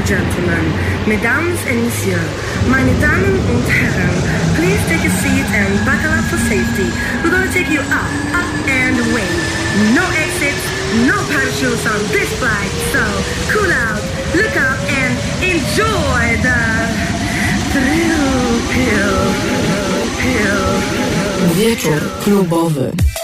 and gentlemen, mesdames et messieurs, meine Damen und Herren, please take a seat and buckle up for safety. We're gonna take you up, up and away. No exits, no parachutes on this flight, so cool out, look up and enjoy the thrill pill, pill. Wieczór.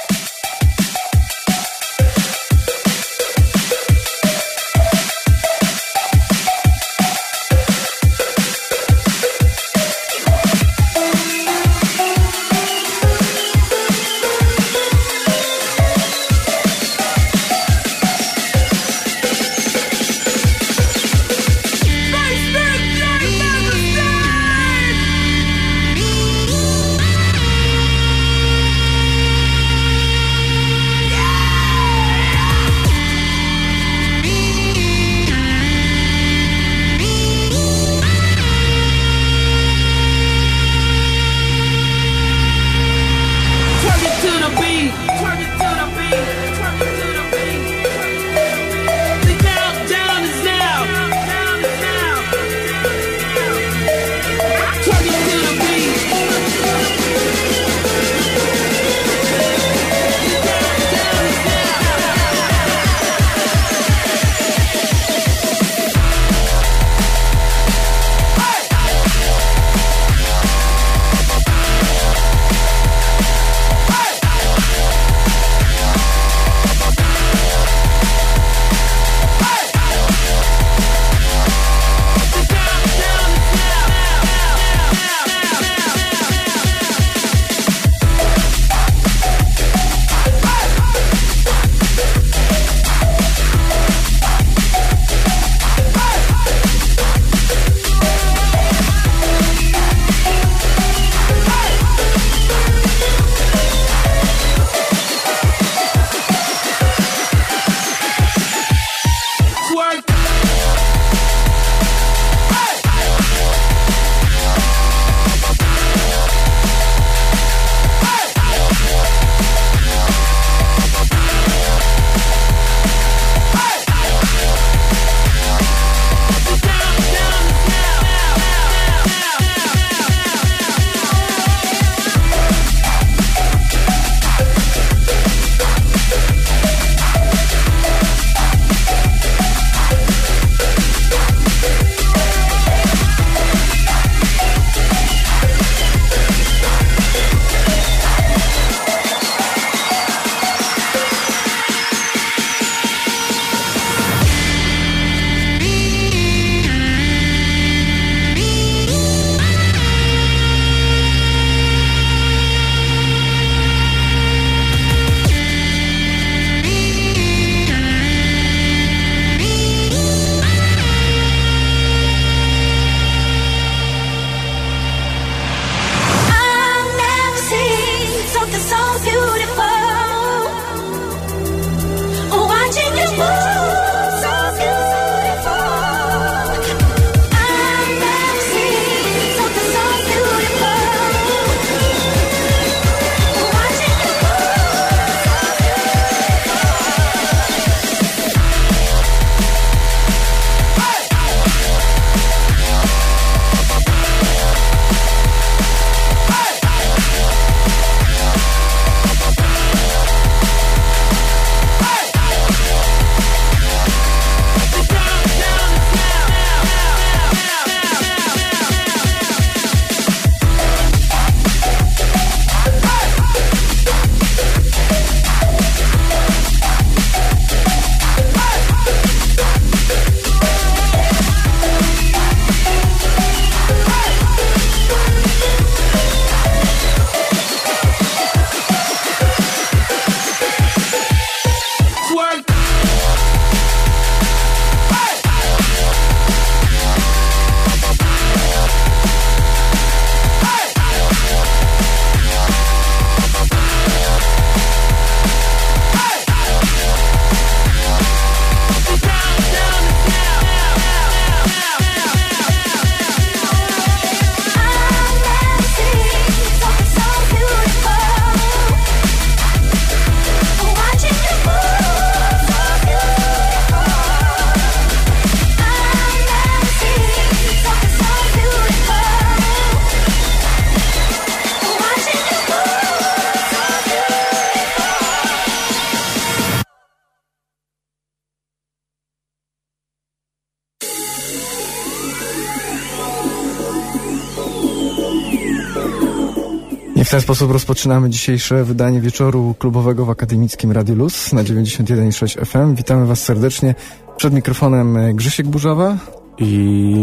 Sposób rozpoczynamy dzisiejsze wydanie wieczoru klubowego w Akademickim Radiu Luz na 91,6 FM. Witamy Was serdecznie. Przed mikrofonem Grzesiek Burzawa i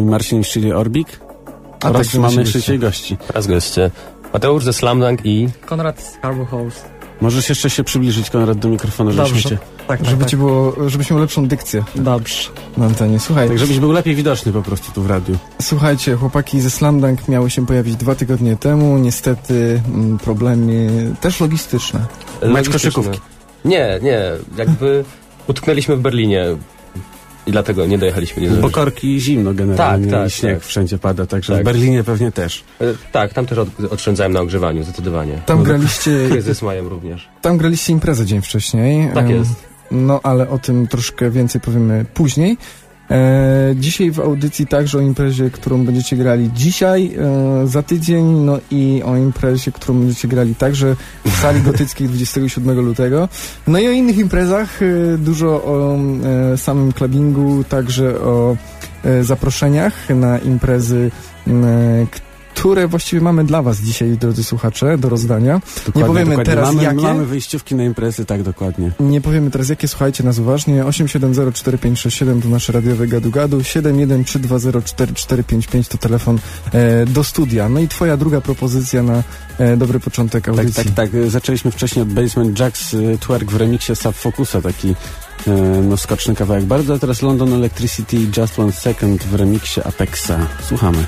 Marcin Szczyli Orbik. A oraz tak, mamy trzeciej gości. Raz goście. Mateusz ze Slamdunk i... Konrad z Carbo House. Możesz jeszcze się przybliżyć, Konrad, do mikrofonu, żebyśmy cię... Tak, tak, żeby, tak. było, żebyś miał lepszą dykcję. Dobrze. Na antenie. Słuchaj. Tak, żebyś był lepiej widoczny po prostu tu w radiu. Słuchajcie, chłopaki ze Slamdunk miały się pojawić dwa tygodnie temu. Niestety mm, problemy też logistyczne. Mecz koszykówki. Nie, nie. Jakby utknęliśmy w Berlinie. I dlatego nie dojechaliśmy. Nie Bo korki zimno generalnie tak, tak, i śnieg tak. wszędzie pada, także tak. w Berlinie pewnie też. E, tak, tam też od, oszczędzałem na ogrzewaniu, zdecydowanie. Tam no, graliście... Kryzys mają również. Tam graliście imprezę dzień wcześniej. Tak jest. No, ale o tym troszkę więcej powiemy później. E, dzisiaj w audycji także o imprezie, którą będziecie grali dzisiaj, e, za tydzień, no i o imprezie, którą będziecie grali także w sali gotyckiej 27 lutego. No i o innych imprezach, e, dużo o e, samym clubbingu, także o e, zaproszeniach na imprezy, które które właściwie mamy dla Was dzisiaj, drodzy słuchacze, do rozdania. Dokładnie, nie powiemy dokładnie. teraz mamy, jakie. Mamy wyjściówki na imprezy, tak dokładnie. Nie powiemy teraz jakie, słuchajcie nas uważnie. 8704567 to nasze radiowe gadu-gadu, 713204455 to telefon e, do studia. No i Twoja druga propozycja na e, dobry początek tak, audycji. Tak, tak, tak. Zaczęliśmy wcześniej od Basement Jacks e, Twerk w remiksie Subfocusa, taki e, no, skoczny kawałek bardzo, a teraz London Electricity Just One Second w remiksie Apexa. Słuchamy.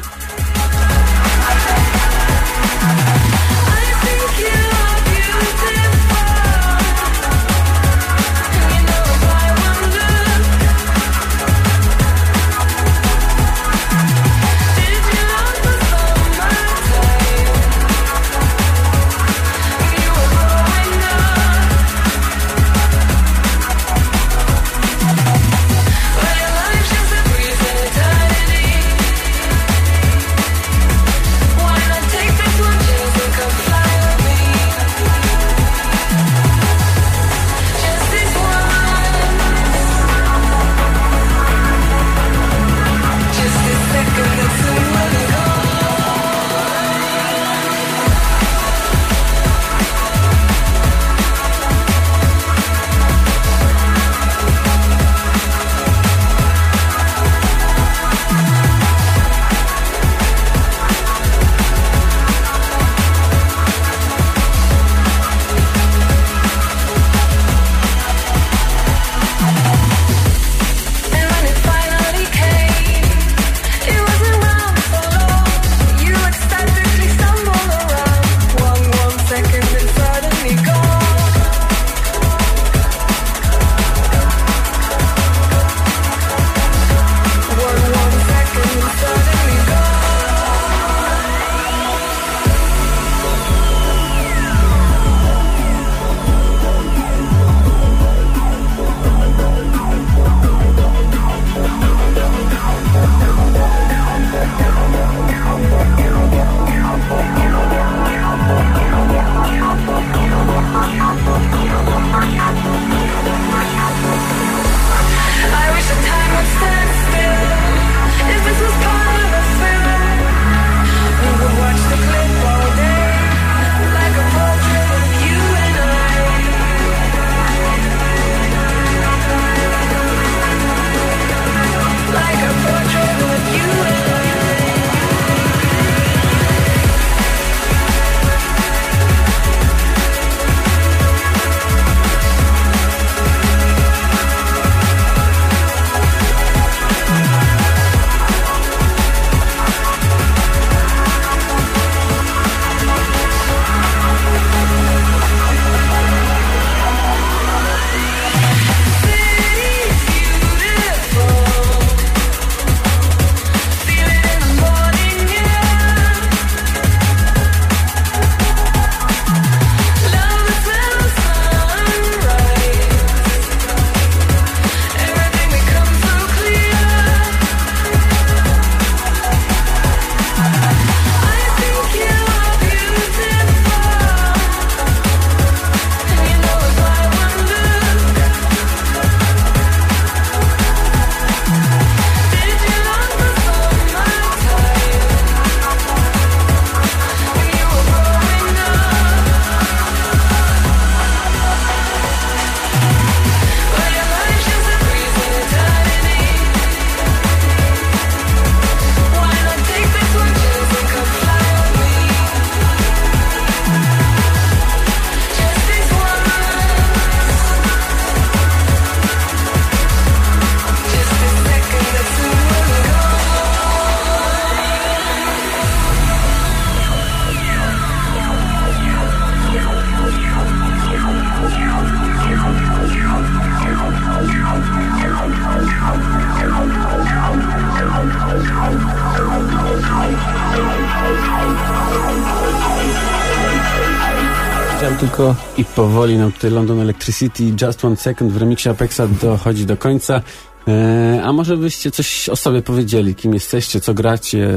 Powoli nam tutaj London Electricity Just One Second w remiksie Apexa dochodzi do końca. E, a może byście coś o sobie powiedzieli, kim jesteście, co gracie,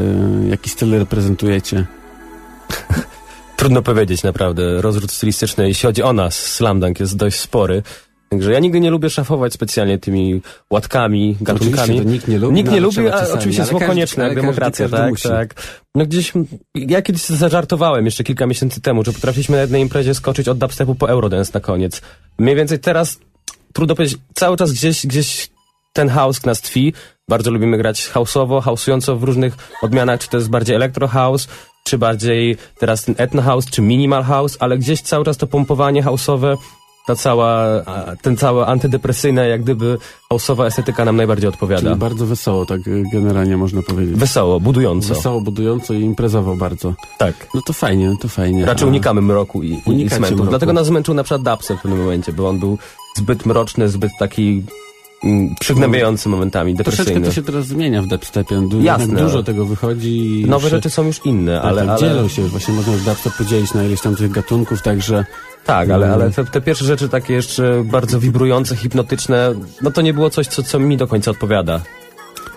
jaki styl reprezentujecie? Trudno powiedzieć naprawdę. Rozród stylistyczny, jeśli chodzi o nas, Slam Dunk jest dość spory. Także ja nigdy nie lubię szafować specjalnie tymi łatkami, gatunkami. Oczywiście, to nikt nie lubi. Nikt nie no, lubi, trzeba a czasami, oczywiście są konieczne, jak demokracja, tak, musi. tak. No gdzieś, ja kiedyś zażartowałem jeszcze kilka miesięcy temu, że potrafiliśmy na jednej imprezie skoczyć od dubstepu po Eurodance na koniec. Mniej więcej teraz, trudno powiedzieć, cały czas gdzieś, gdzieś ten house nas tkwi. Bardzo lubimy grać houseowo, house'ująco w różnych odmianach, czy to jest bardziej electro house, czy bardziej teraz ten ethno house, czy minimal house, ale gdzieś cały czas to pompowanie houseowe, ta cała, ten całe antydepresyjne, jak gdyby houseowa estetyka nam najbardziej odpowiada. Czyli bardzo wesoło, tak generalnie można powiedzieć. Wesoło, budująco. Wesoło, budująco i imprezowo bardzo. Tak. No to fajnie, to fajnie. Raczej A- unikamy mroku i, i, i cmentu. mroku. Dlatego nas zmęczył na przykład dubstep w pewnym momencie, bo on był zbyt mroczny, zbyt taki przygnębiający momentami, Troszeczkę depresyjny. to się teraz zmienia w dubstepie. Du- Jasne. Dużo tego wychodzi. i Nowe rzeczy są już inne, tak, ale, tak, ale dzielą się. Właśnie można już dubstep podzielić na ileś tam tych gatunków, także tak, ale, Mm. ale te, te pierwsze rzeczy takie jeszcze bardzo wibrujące, hipnotyczne, no to nie było coś, co, co mi do końca odpowiada.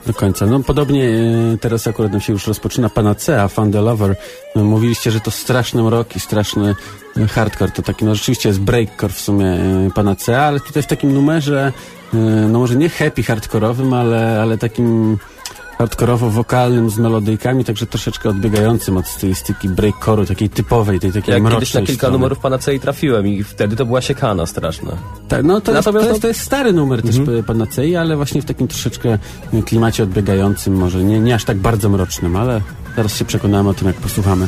Do końca. No podobnie e, teraz akurat nam się już rozpoczyna Panacea, Fan the Lover. No, mówiliście, że to straszny mrok i straszny e, hardcore. To taki, no rzeczywiście jest breakcore w sumie e, Panacea, ale tutaj w takim numerze, no może nie happy hardkorowym, ale, ale takim hardkorowo-wokalnym z melodyjkami, także troszeczkę odbiegającym od stylistyki breakcore'u, takiej typowej, tej takiej Jak mrocznej kiedyś na kilka strony. numerów Panacei trafiłem i wtedy to była siekana straszna. Tak, no to, jest, to, Natomiast jest, no- to jest stary numer też Mhm. Panacei, ale właśnie w takim troszeczkę klimacie odbiegającym, może nie, nie aż tak bardzo mrocznym, ale zaraz się przekonamy o tym, jak posłuchamy.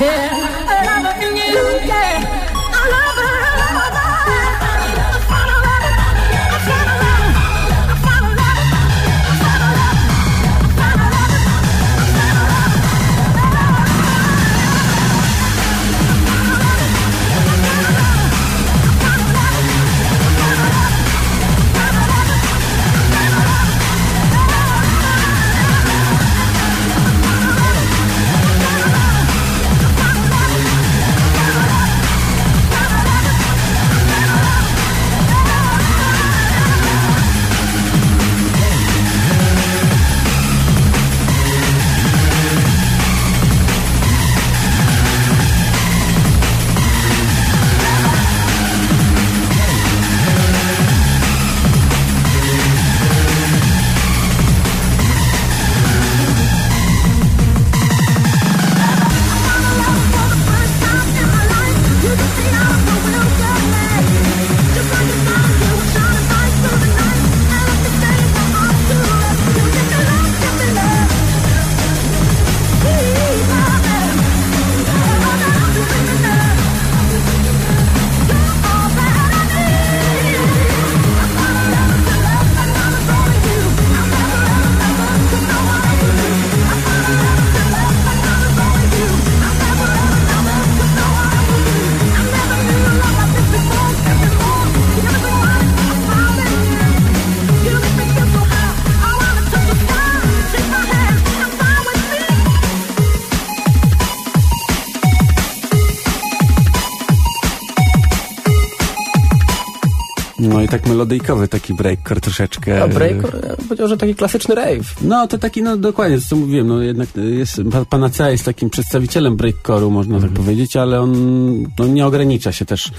Yeah. Tak melodyjkowy taki breakcore troszeczkę. A breakcore, ja powiedział, że taki klasyczny rave. No to taki, no dokładnie, co mówiłem, no jednak jest, pa- Panacea jest takim przedstawicielem breakcore'u, można tak powiedzieć, ale on no, nie ogranicza się też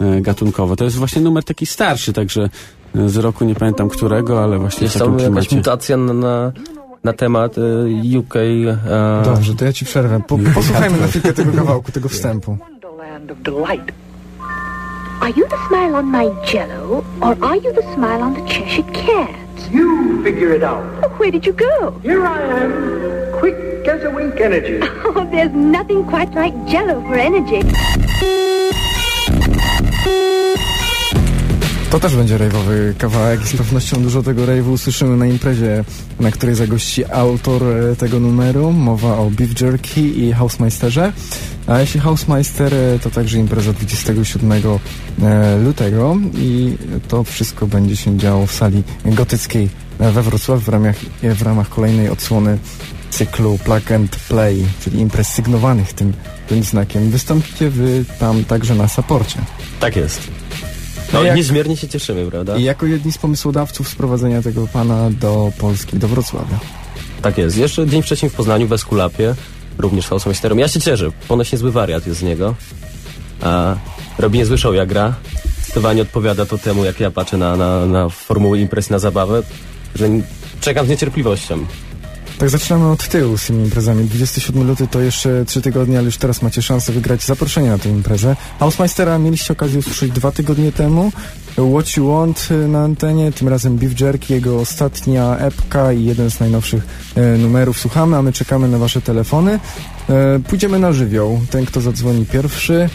e, gatunkowo. To jest właśnie numer taki starszy, także e, z roku nie pamiętam którego, ale właśnie Jest w takim tam jakaś mutacja na, na, na temat y, UK. e, Dobrze, to ja ci przerwę. Po, posłuchajmy na chwilkę tego kawałku, tego wstępu. Wonderland of delight. Are you the smile on my jello, or are you the smile on the Cheshire cat? You figure it out. Oh, where did you go? Here I am, quick as a wink energy. Oh, there's nothing quite like jello for energy. To też będzie rave'owy kawałek z pewnością dużo tego rave'u usłyszymy na imprezie, na której zagości autor e, tego numeru. Mowa o Beef Jerky i Housemeisterze. A jeśli Housemeister, e, to także impreza 27 e, lutego i to wszystko będzie się działo w sali gotyckiej we Wrocławiu w ramach, w ramach kolejnej odsłony cyklu Plug and Play, czyli imprez sygnowanych tym, tym znakiem. Wystąpicie wy tam także na saporcie. Tak jest. No jak- niezmiernie się cieszymy, prawda? I jako jedni z pomysłodawców sprowadzenia tego pana do Polski, do Wrocławia. Tak jest. Jeszcze dzień wcześniej w Poznaniu, w Eskulapie, również Housemeisterem. Ja się cieszę, ponoć niezły wariat jest z niego. A robi niezły show, jak gra. Zdecydowanie odpowiada to temu, jak ja patrzę na, na, na formułę imprez, na zabawę, że czekam z niecierpliwością. Tak zaczynamy od tyłu z tymi imprezami. 27 luty to jeszcze 3 tygodnie, ale już teraz macie szansę wygrać zaproszenie na tę imprezę. Housemeistera mieliście okazję usłyszeć dwa tygodnie temu. What You Want y, na antenie, tym razem Beef Jerky, jego ostatnia epka i jeden z najnowszych e, numerów. Słuchamy, a my czekamy na wasze telefony. E, pójdziemy na żywioł. Ten, kto zadzwoni pierwszy,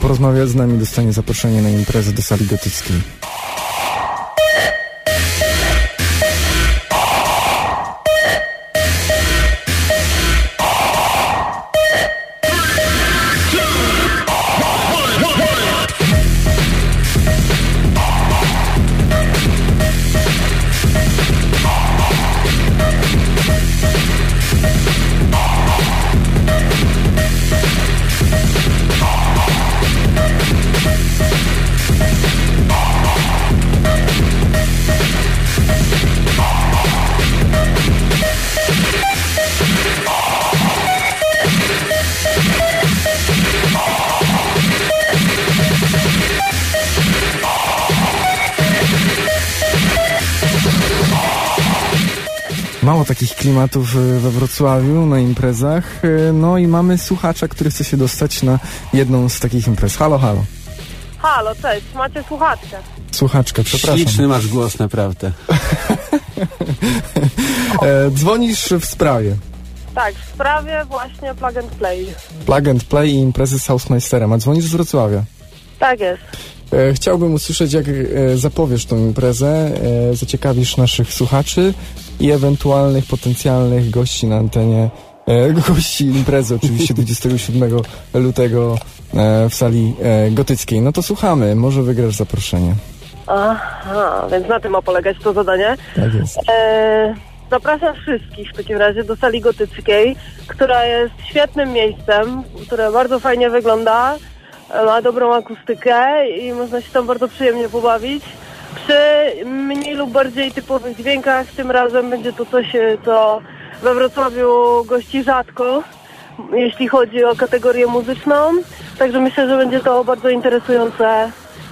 porozmawia z nami, dostanie zaproszenie na imprezę do sali gotyckiej. Klimatów y, we Wrocławiu na imprezach. y, No i mamy słuchacza, który chce się dostać na jedną z takich imprez. Halo, halo. Halo, cześć, macie słuchaczkę. Słuchaczka, przepraszam. Śliczny masz głos, naprawdę. E, dzwonisz w sprawie. Tak, w sprawie właśnie plug and play. Plug and Play i imprezy z Housemeisterem. A dzwonisz z Wrocławia. Tak jest. E, chciałbym usłyszeć, jak e, zapowiesz tą imprezę, e, zaciekawisz naszych słuchaczy i ewentualnych potencjalnych gości na antenie, e, gości imprezy oczywiście 27 lutego e, w sali e, gotyckiej. No to słuchamy, może wygrasz zaproszenie. Aha, więc na tym ma polegać to zadanie. Tak jest. E, zapraszam wszystkich w takim razie do sali gotyckiej, która jest świetnym miejscem, które bardzo fajnie wygląda, ma dobrą akustykę i można się tam bardzo przyjemnie pobawić. Przy mniej lub bardziej typowych dźwiękach, tym razem będzie to coś, e, co we Wrocławiu gości rzadko, jeśli chodzi o kategorię muzyczną. Także myślę, że będzie to bardzo interesujące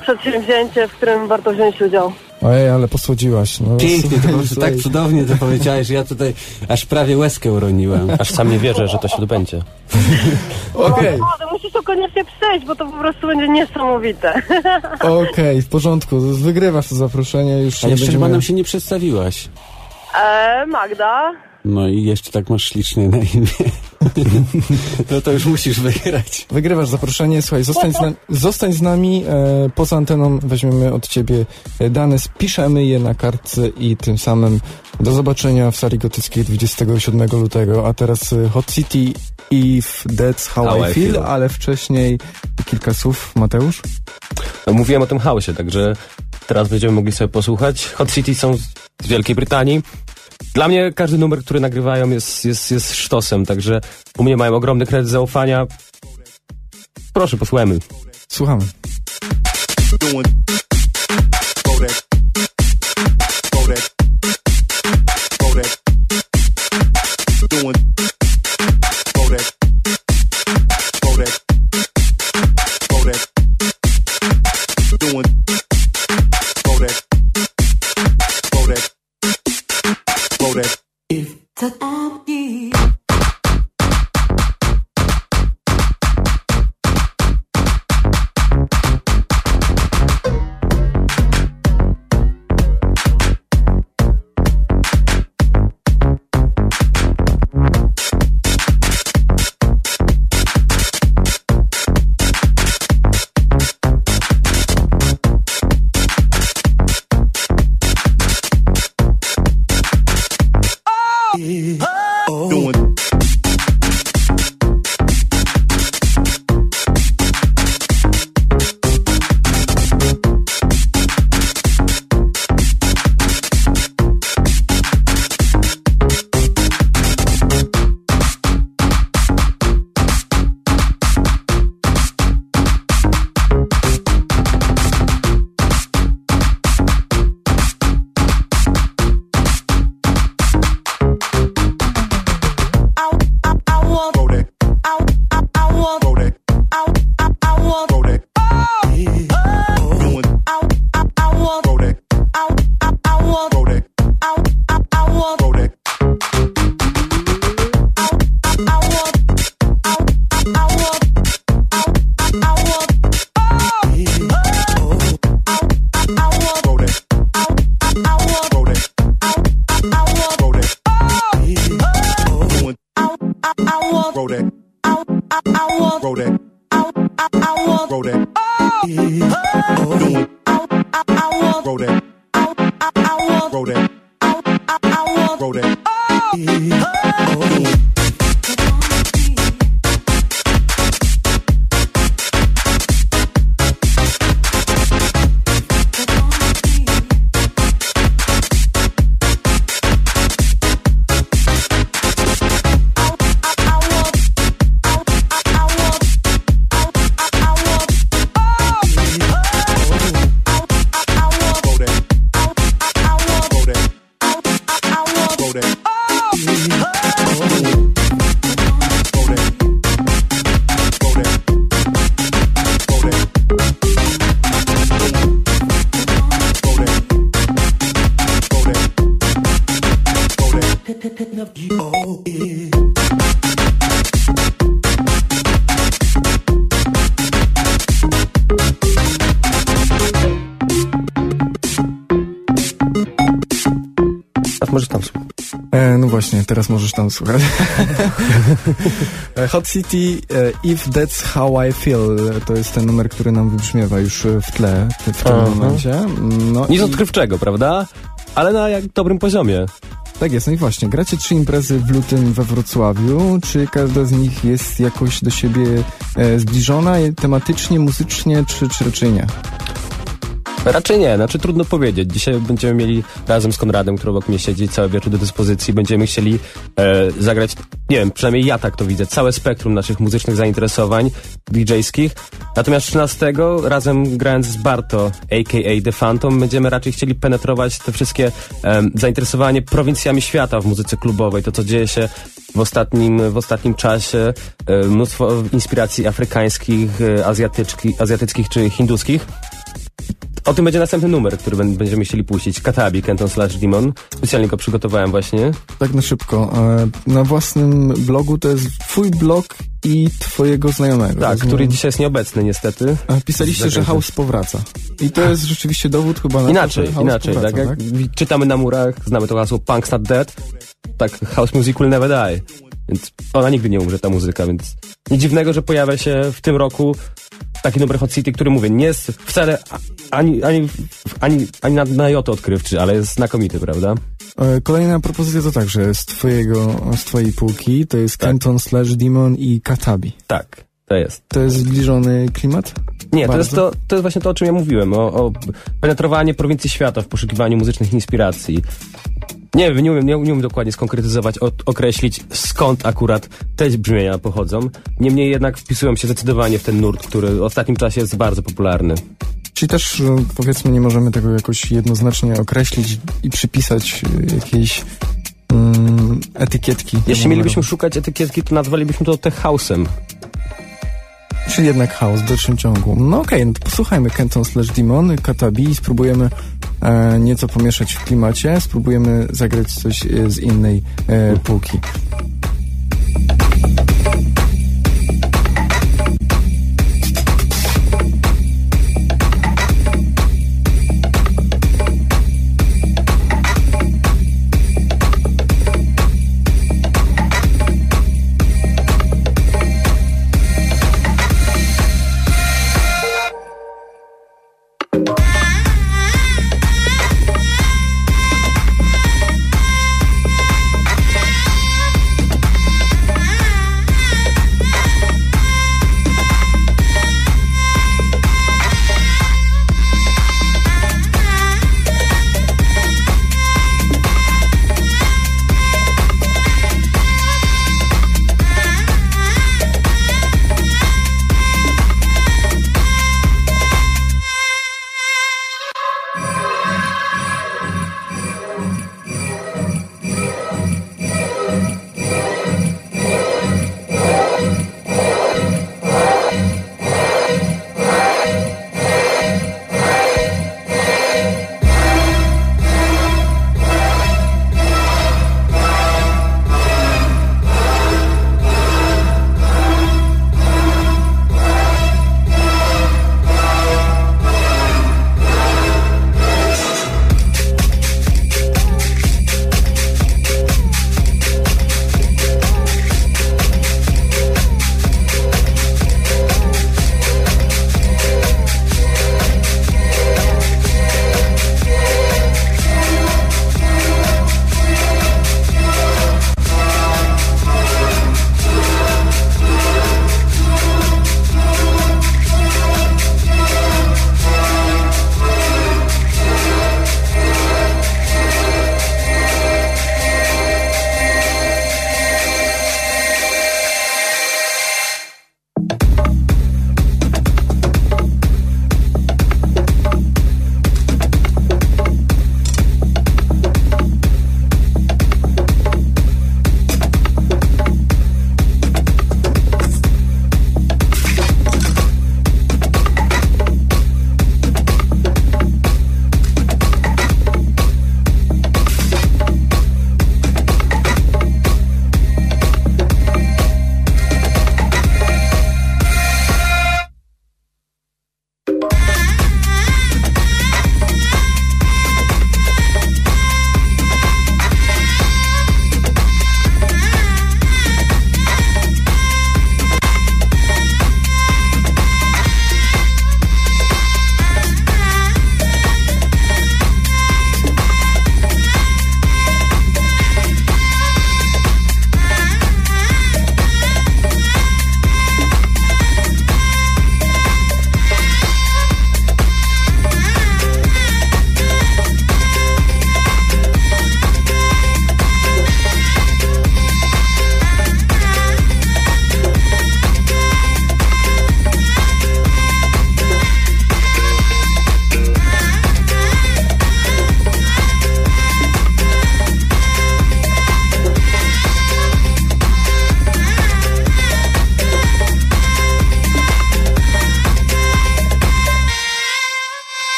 przedsięwzięcie, w którym warto wziąć udział. Ojej, ale posłodziłaś. No, Pięknie, to po prostu tak cudownie to powiedziałeś, że ja tutaj aż prawie łezkę uroniłem. Aż sam nie wierzę, że to się odbędzie. Okej, No, to musisz to koniecznie przejść, bo to po prostu będzie niesamowite. okej, w porządku. Wygrywasz to zaproszenie, już A jeszcze chyba będziemy... nam się nie przedstawiłaś. E, Magda, No i jeszcze tak masz ślicznie na imię. No to już musisz wygrać. Wygrywasz zaproszenie, słuchaj, zostań z, nami, zostań z nami, e, poza anteną weźmiemy od ciebie dane, spiszemy je na kartce i tym samym do zobaczenia w sali gotyckiej 27 lutego, a teraz e, Hot City If That's How, How I, I feel, Feel. ale wcześniej kilka słów, Mateusz? No, mówiłem o tym chaosie, także teraz będziemy mogli sobie posłuchać. Hot City są z Wielkiej Brytanii. Dla mnie każdy numer, który nagrywają jest, jest, jest sztosem, także u mnie mają ogromny kredyt zaufania. Proszę, posłuchajmy. Słuchamy. doing. Słuchać. Hot City, e, If That's How I Feel, to jest ten numer, który nam wybrzmiewa już w tle w tym Aha. momencie. No Nic i- odkrywczego, prawda? Ale na jak dobrym poziomie. Tak jest, no i właśnie, gracie trzy imprezy w lutym we Wrocławiu. Czy każda z nich jest jakoś do siebie e, zbliżona tematycznie, muzycznie, czy, czy raczej nie? Raczej nie, znaczy trudno powiedzieć. Dzisiaj będziemy mieli razem z Konradem, który obok mnie siedzi, cały wieczór do dyspozycji. Będziemy chcieli e, zagrać, nie wiem, przynajmniej ja tak to widzę, całe spektrum naszych muzycznych zainteresowań DJ-skich. Natomiast 13 razem grając z Barto, a.k.a. The Phantom, będziemy raczej chcieli penetrować te wszystkie em, zainteresowanie prowincjami świata w muzyce klubowej, to co dzieje się w ostatnim, w ostatnim czasie, e, mnóstwo inspiracji afrykańskich, e, azjatyckich czy hinduskich. O tym będzie następny numer, który bę- będziemy chcieli puścić. Katabi, Kenton Slash Demon. Specjalnie go przygotowałem właśnie. Tak na szybko. E, na własnym blogu to jest twój blog i twojego znajomego. Tak, rozumiem? który dzisiaj jest nieobecny niestety. A Pisaliście, że house powraca. I to jest rzeczywiście dowód chyba na Inaczej, to, inaczej. powraca, Tak jak wi- czytamy na murach, znamy to hasło Punk's Not Dead, tak House Music Will Never Die. Więc ona nigdy nie umrze, ta muzyka, więc nic dziwnego, że pojawia się w tym roku taki numer Hot City, który mówię, nie jest wcale ani, ani, ani, ani na, na jotę odkrywczy, ale jest znakomity, prawda? E, Kolejna propozycja to także z twojego, z twojej półki, to jest Tak. Kenton Slash Demon i Katabi. Tak, to jest. To jest zbliżony klimat? Nie, to jest, to, to jest właśnie to, o czym ja mówiłem, o, o penetrowanie prowincji świata w poszukiwaniu muzycznych inspiracji. Nie wiem, nie umiem, nie, umiem dokładnie skonkretyzować, o, określić skąd akurat te brzmienia pochodzą. Niemniej jednak wpisują się zdecydowanie w ten nurt, który w ostatnim czasie jest bardzo popularny. Czyli też e, powiedzmy nie możemy tego jakoś jednoznacznie określić i przypisać e, jakiejś mm, etykietki. Jeśli mielibyśmy szukać etykietki, to nazwalibyśmy to tech house'em. Czyli jednak chaos w dalszym ciągu. No okej, okay, no to posłuchajmy Kenton slash Demon, Katabi i spróbujemy e, nieco pomieszać w klimacie, spróbujemy zagrać coś e, z innej e, półki.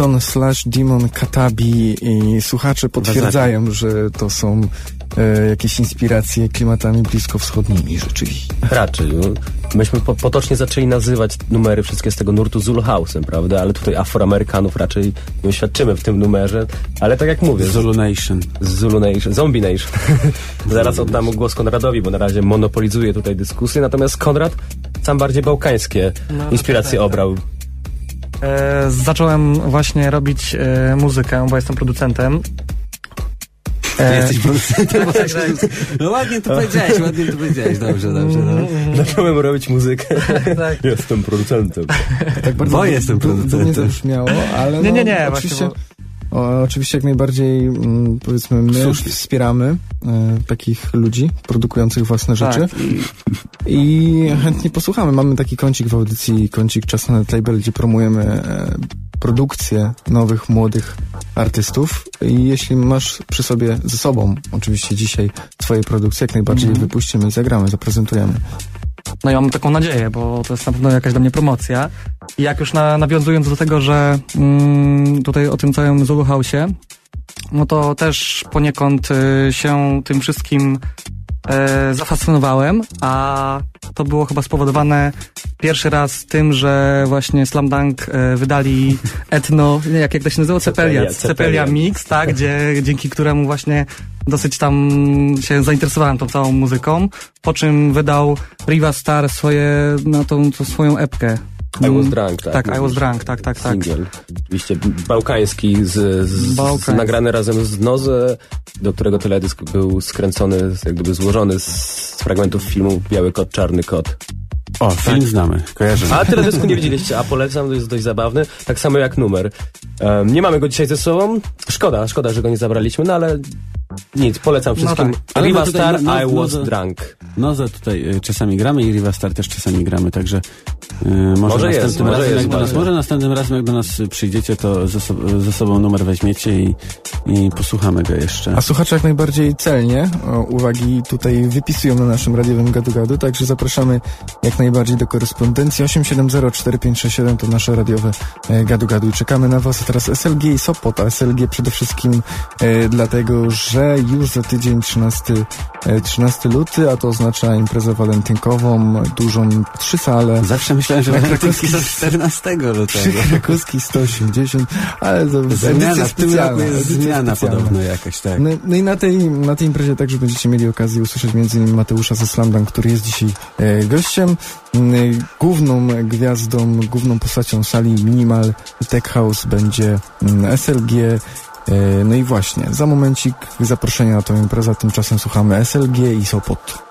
Kenton slash Demon Katabi i słuchacze potwierdzają, że to są e, jakieś inspiracje klimatami bliskowschodnimi rzeczywiście. Raczej. No. Myśmy po, potocznie zaczęli nazywać numery wszystkie z tego nurtu Zulu House'em, prawda? Ale tutaj Afroamerykanów raczej nie oświadczymy w tym numerze. Ale tak jak mówię, Zulu Nation. Zulu Nation, Zombie Nation. Zaraz oddam głos Konradowi, bo na razie monopolizuje tutaj dyskusję. Natomiast Konrad sam bardziej bałkańskie inspiracje obrał. E, zacząłem właśnie robić e, muzykę, bo jestem producentem. Ty jesteś producentem. tak, tak. No ładnie to powiedziałeś, ładnie to powiedziałeś. Dobrze, dobrze. dobrze. Zacząłem robić muzykę. Tak. Jestem producentem. Tak bardzo Bo jestem du- dumnie to producentem. brzmiało, ale Nie, no, nie, nie, oczywiście, właśnie, o, oczywiście jak najbardziej mm, powiedzmy my Słusznie. wspieramy e, takich ludzi produkujących własne rzeczy Tak, i i chętnie posłuchamy. Mamy taki kącik w audycji, kącik Czas na Label, gdzie promujemy e, produkcję nowych, młodych artystów i jeśli masz przy sobie ze sobą, oczywiście dzisiaj swoje produkcje, jak najbardziej je wypuścimy, zagramy, zaprezentujemy. No ja mam taką nadzieję, bo to jest na pewno jakaś dla mnie promocja. I jak już na, nawiązując do tego, że mm, tutaj o tym całym Zulu House'ie, no to też poniekąd y, się tym wszystkim e, zafascynowałem, a to było chyba spowodowane pierwszy raz tym, że właśnie Slam Dunk e, wydali etno, nie, jak, jak to się nazywało? Cepelia, Cepelia, Cepelia. Mix, tak, gdzie, dzięki któremu właśnie dosyć tam się zainteresowałem tą całą muzyką, po czym wydał Riva Star swoje, no tą, tą swoją epkę. I was drunk, tak? Tak, I was drunk, tak, tak, tak. Singiel. Oczywiście bałkański, z, z, z, nagrany razem z Noze, do którego teledysk był skręcony, jak gdyby złożony z, z fragmentów filmu Biały Kot, Czarny Kot. O, film znamy, kojarzymy. A teledysku nie widzieliście, a polecam, to jest dość zabawny, tak samo jak numer. Um, nie mamy go dzisiaj ze sobą, szkoda, szkoda, że go nie zabraliśmy, no ale nic, polecam wszystkim. tak. Riva no tutaj Star, no- no- I was no- drunk. Noze tutaj y, czasami gramy i Riva Star też czasami gramy, także y, może, Może jest, następnym może razem jest, jak do nas, może. może następnym razem jak do nas przyjdziecie, to ze, so, ze sobą numer weźmiecie i, i posłuchamy go jeszcze. A słuchacze jak najbardziej celnie o, uwagi tutaj wypisują na naszym radiowym gadu-gadu, także zapraszamy jak najbardziej do korespondencji 8704567 to nasze radiowe e, gadu-gadu i czekamy na was. A teraz SLG i Sopota. SLG przede wszystkim e, dlatego, że już za tydzień 13, e, 13 luty, a to oznacza imprezę walentynkową, dużą, trzy sale. Zawsze myślałem, że walentynki są krakowski- 14 lutego. Krakowski 180, ale to Zmiana, w tym roku jest zmiana podobno jakaś, tak. No, no i na tej, na tej imprezie także będziecie mieli okazję usłyszeć m.in. Mateusza ze Slamdam, który jest dzisiaj e, gościem. Mm, Główną gwiazdą, główną postacią sali Minimal Tech House będzie mm, SLG. E, No i właśnie, za momencik zaproszenia na tą imprezę, tymczasem słuchamy SLG i Sopot.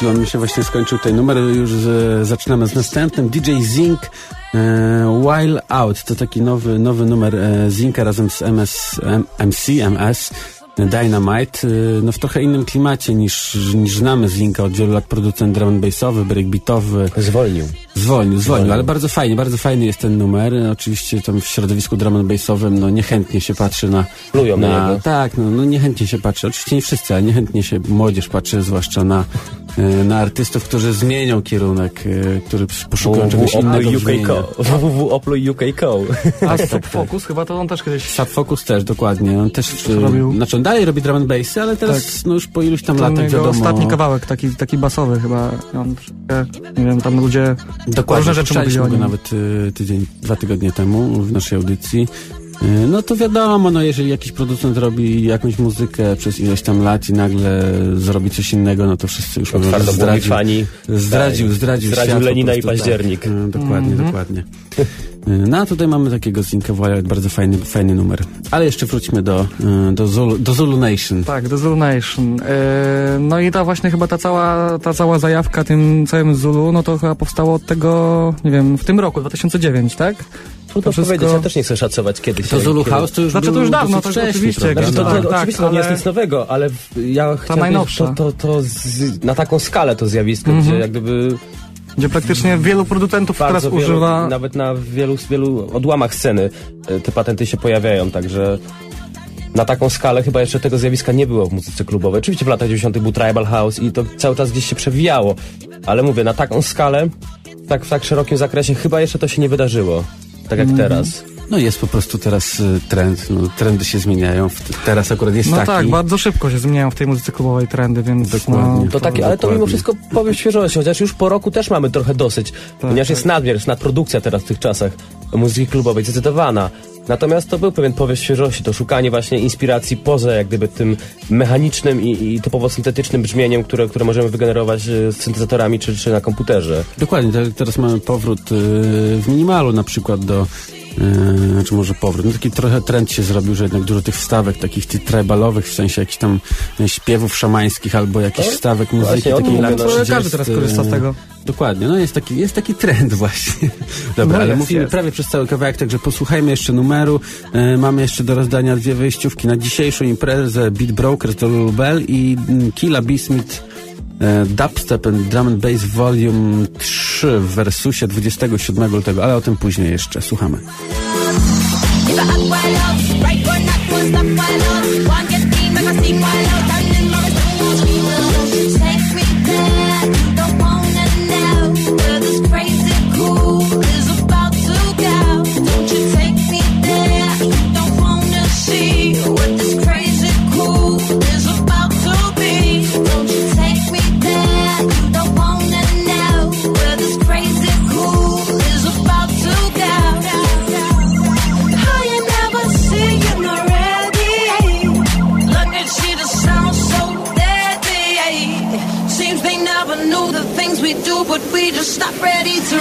Chwilą mi się właśnie skończył ten numer, już z, zaczynamy z następnym. DJ Zink e, While Out, to taki nowy, nowy numer e, Zinka razem z MS, M, MC, MS. Dynamite, y, no w trochę innym klimacie niż, niż znamy Zinka od wielu lat producent drum and bassowy, breakbeatowy. Zwolnił. Zwolnił, zwolnił, ale bardzo fajnie, bardzo fajny jest ten numer. Oczywiście tam w środowisku drum and bassowym, no niechętnie się patrzy na... Plują na niego. Tak, no, no niechętnie się patrzy. Oczywiście nie wszyscy, ale niechętnie się młodzież patrzy, zwłaszcza na, e, na artystów, którzy zmienią kierunek, e, który poszukują czegoś innego UK brzmienia. Co. www opluj UK Co. A Stop Focus chyba to on też kiedyś... Subfocus też, dokładnie. On też e, robił. Znaczy on dalej robi drum and bassy, ale teraz no już po iluś tam latach wiadomo... ostatni kawałek, taki, taki basowy chyba. On, nie wiem, tam ludzie Dokładnie, różne rzeczy mówili o nim. nawet tydzień, dwa tygodnie temu w naszej audycji. Y, No to wiadomo, no jeżeli jakiś producent robi jakąś muzykę przez ileś tam lat i nagle zrobi coś innego, no to wszyscy już mówią, że zdradził, fani. zdradził, Tak. zdradził, Zdradził świat Lenina i prostu, październik. Tak. Y, Dokładnie, Mhm. dokładnie. Y, No a tutaj mamy takiego Zinka Violet, bardzo fajny, fajny numer. Ale jeszcze wróćmy do, y, do, Zulu, do Zulu Nation. Tak, The Zulu Nation. Yy, no i ta właśnie chyba ta cała, ta cała zajawka tym całym Zulu, no to chyba powstało od tego, nie wiem, w tym roku, 2009, tak? Trudno wszystko- powiedzieć, ja też nie chcę szacować kiedyś. To Zulu House to już Znaczy, to już dawno, to wcześnie, oczywiście? Znaczy, to, to, Tak, tak, oczywiście to nie jest ale- nic nowego, ale ja chciałbym najnowsza. to, to, to z, na taką skalę to zjawisko, Mhm. gdzie jak gdyby Gdzie praktycznie wielu producentów teraz wielu, używa... nawet na wielu, wielu odłamach sceny e, te patenty się pojawiają, także na taką skalę chyba jeszcze tego zjawiska nie było w muzyce klubowej. Oczywiście w latach 90. był Tribal House i to cały czas gdzieś się przewijało, ale mówię, na taką skalę, tak, w tak szerokim zakresie chyba jeszcze to się nie wydarzyło, tak jak teraz. No jest po prostu teraz y, trend, no, trendy się zmieniają. Teraz akurat jest No taki. tak, bardzo szybko się zmieniają w tej muzyce klubowej trendy, więc Dokładnie. no, To takie, ale to dokładnie. mimo wszystko powiem świeżości, chociaż już po roku też mamy trochę dosyć, ponieważ tak. jest nadmiar, jest nadprodukcja teraz w tych czasach muzyki klubowej, zdecydowana. Natomiast to był pewien powiew świeżości, to szukanie właśnie inspiracji poza jak gdyby tym mechanicznym i, i typowo syntetycznym brzmieniem, które, które możemy wygenerować e, z syntezatorami czy, czy na komputerze. Dokładnie, te- teraz mamy powrót y, w minimalu na przykład do y, czy może powrót, no taki trochę trend się zrobił, że jednak dużo tych wstawek takich tych tribalowych, w sensie jakichś tam y, śpiewów szamańskich albo jakichś No, wstawek muzyki takiej mówię, lat no. 30, Każdy teraz korzysta z tego. Dokładnie, no jest taki, jest taki trend właśnie. Dobra, No ale jest, mówimy jest. prawie przez cały kawałek, także posłuchajmy jeszcze numeru. E, mamy jeszcze do rozdania dwie wyjściówki na dzisiejszą imprezę Beat Brokers do Lulubel i mm, Killa Bismuth e, Dubstep and Drum and Bass Volume 3 w Versusie 27 lutego, ale o tym później jeszcze. Słuchamy. Seems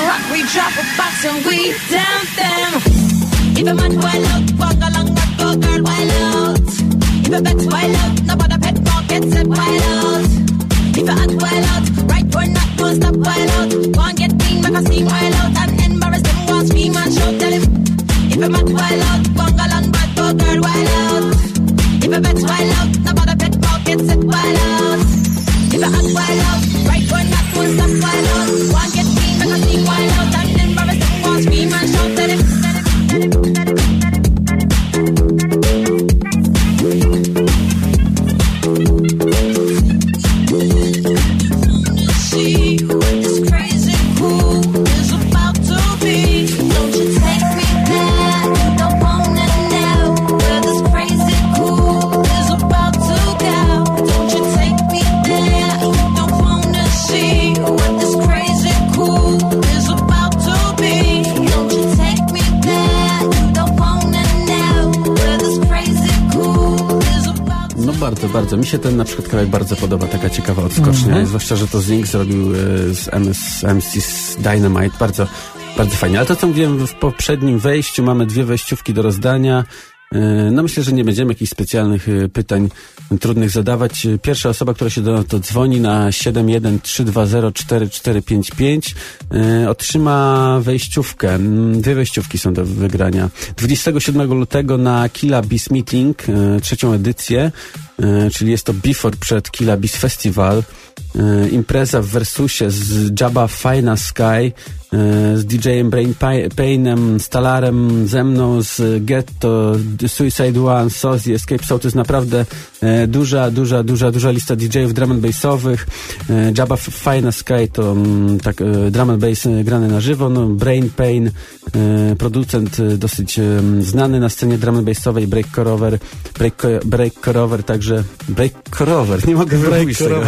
rock. We drop a box and we down them. If a man wild out, walk along and go girl wild out. If a bet wild out, nobody pet dog gets it wild out. If a hot wild out, right or not, don't stop wild out. And get clean, make a steam wild out. And embarrass them, one scream and shout, tell him. If a man wild out, walk along and go girl wild out. If a bet wild out, nobody pet dog gets it wild out. If a hot wild out, right or not, don't stop wild out. Go Mi się ten na przykład kawałek bardzo podoba, taka ciekawa odskocznia. Zwłaszcza, że to Zink zrobił e, z MS, MC z Dynamite. Bardzo, bardzo fajnie. Ale to, co mówiłem w poprzednim wejściu, mamy dwie wejściówki do rozdania. E, No myślę, że nie będziemy jakichś specjalnych e, pytań trudnych zadawać. E, Pierwsza osoba, która się do nas dodzwoni na 713204455 e, otrzyma wejściówkę. Mm, Dwie wejściówki są do wygrania. 27 lutego na Killa Bees Meeting, trzecią edycję, czyli jest to before przed Killa Bees Festival. Impreza w Versusie z Jabba Fina Sky, z DJ-em Brain Painem, Stalarem, ze mną, z Ghetto, Suicide One, Sozi, Escape Soul. To jest naprawdę e, duża, duża, duża, duża lista DJ-ów drum and bassowych. E, Jabba Fina Sky to mm, tak, e, drum and bass e, grany na żywo. No, Brain Pain, e, producent e, dosyć e, znany na scenie drum and bassowej, breakcore break, breakcore także breakcore nie mogę wymówić tego.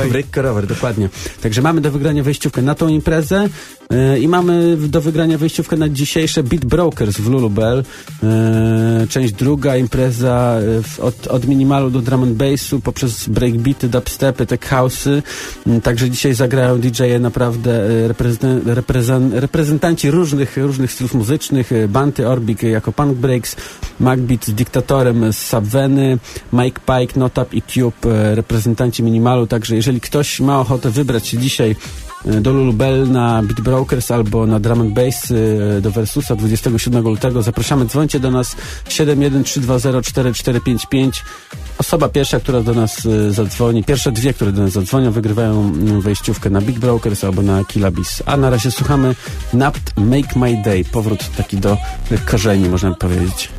Dokładnie. Także mamy do wygrania wejściówkę na tą imprezę e, i mamy do wygrania wejściówkę na dzisiejsze Beat Brokers w Lulubel. E, część druga, impreza e, od, od minimalu do drum and bassu poprzez breakbeaty, dubstepy, tech house'y. Mm, Także dzisiaj zagrają DJ-e naprawdę e, reprezen, reprezen, reprezentanci różnych, różnych stylów muzycznych. e, Banty Orbik jako Punk Breaks, Macbeat z Dyktatorem z Subveny, Mike Pike, Notap i Cube, e, reprezentanci minimalu. Także jeżeli ktoś ma ochotę wybrać się dzisiaj e, do Lulubel na Beat Brokers albo na Drum and Bass e, do Versusa 27 lutego. Zapraszamy, dzwońcie do nas 713204455. Osoba pierwsza, która do nas e, zadzwoni, pierwsze dwie, które do nas zadzwonią, wygrywają mm, wejściówkę na Big Brokers albo na Kilabis. A na razie słuchamy Napt Make My Day. Powrót taki do korzeni, można powiedzieć.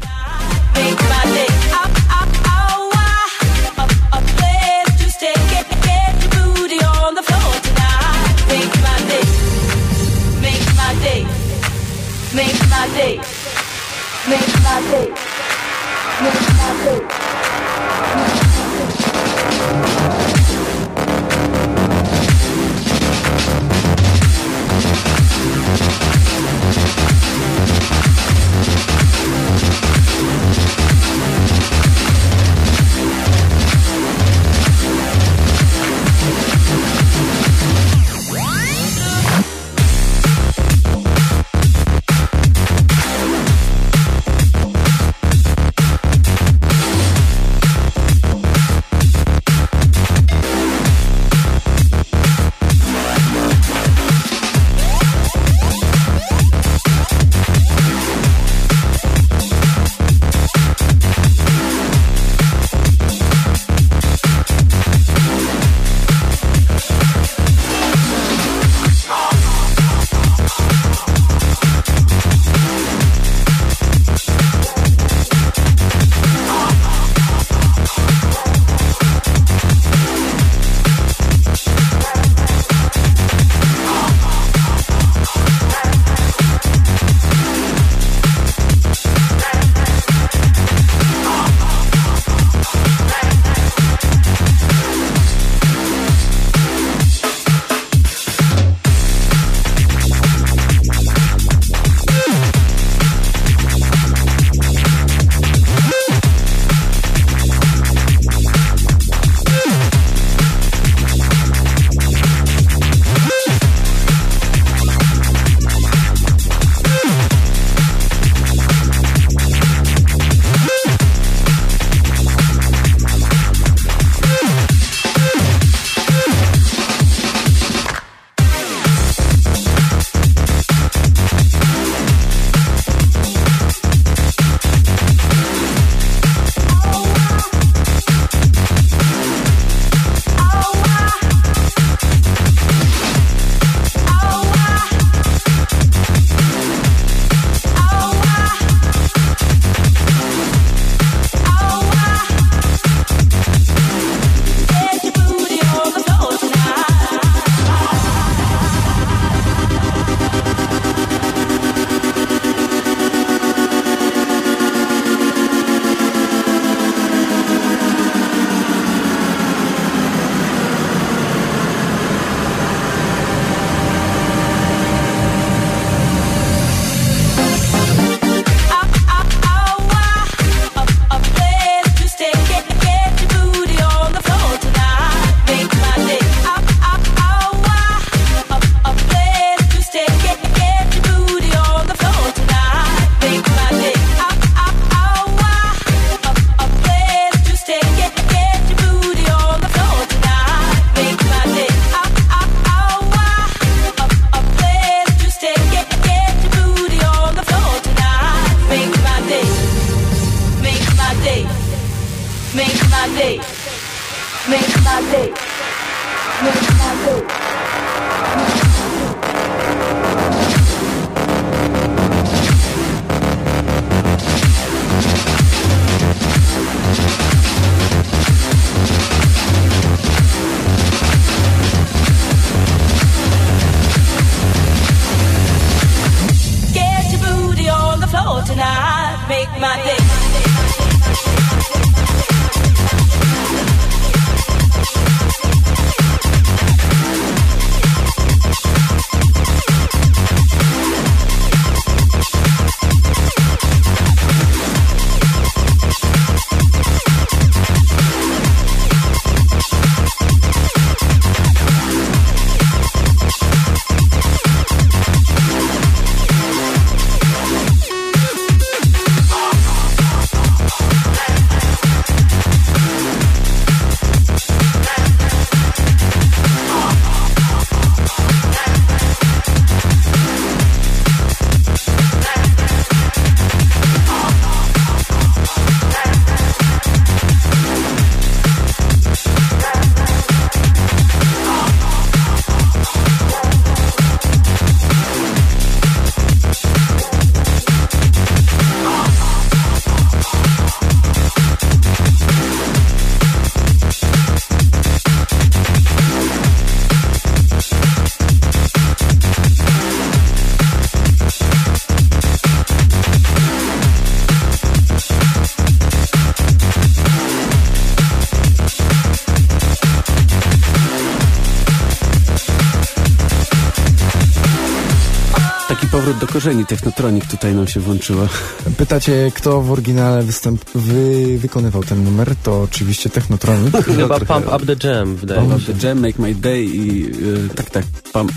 Korzeni. Technotronik tutaj nam się włączyło. Pytacie, kto w oryginale występ, wy, wykonywał ten numer? To oczywiście Technotronic. Chyba trochę- Pump Up the Jam, wydaje Pump Up the Jam, Make My Day i y, tak, tak, Pump,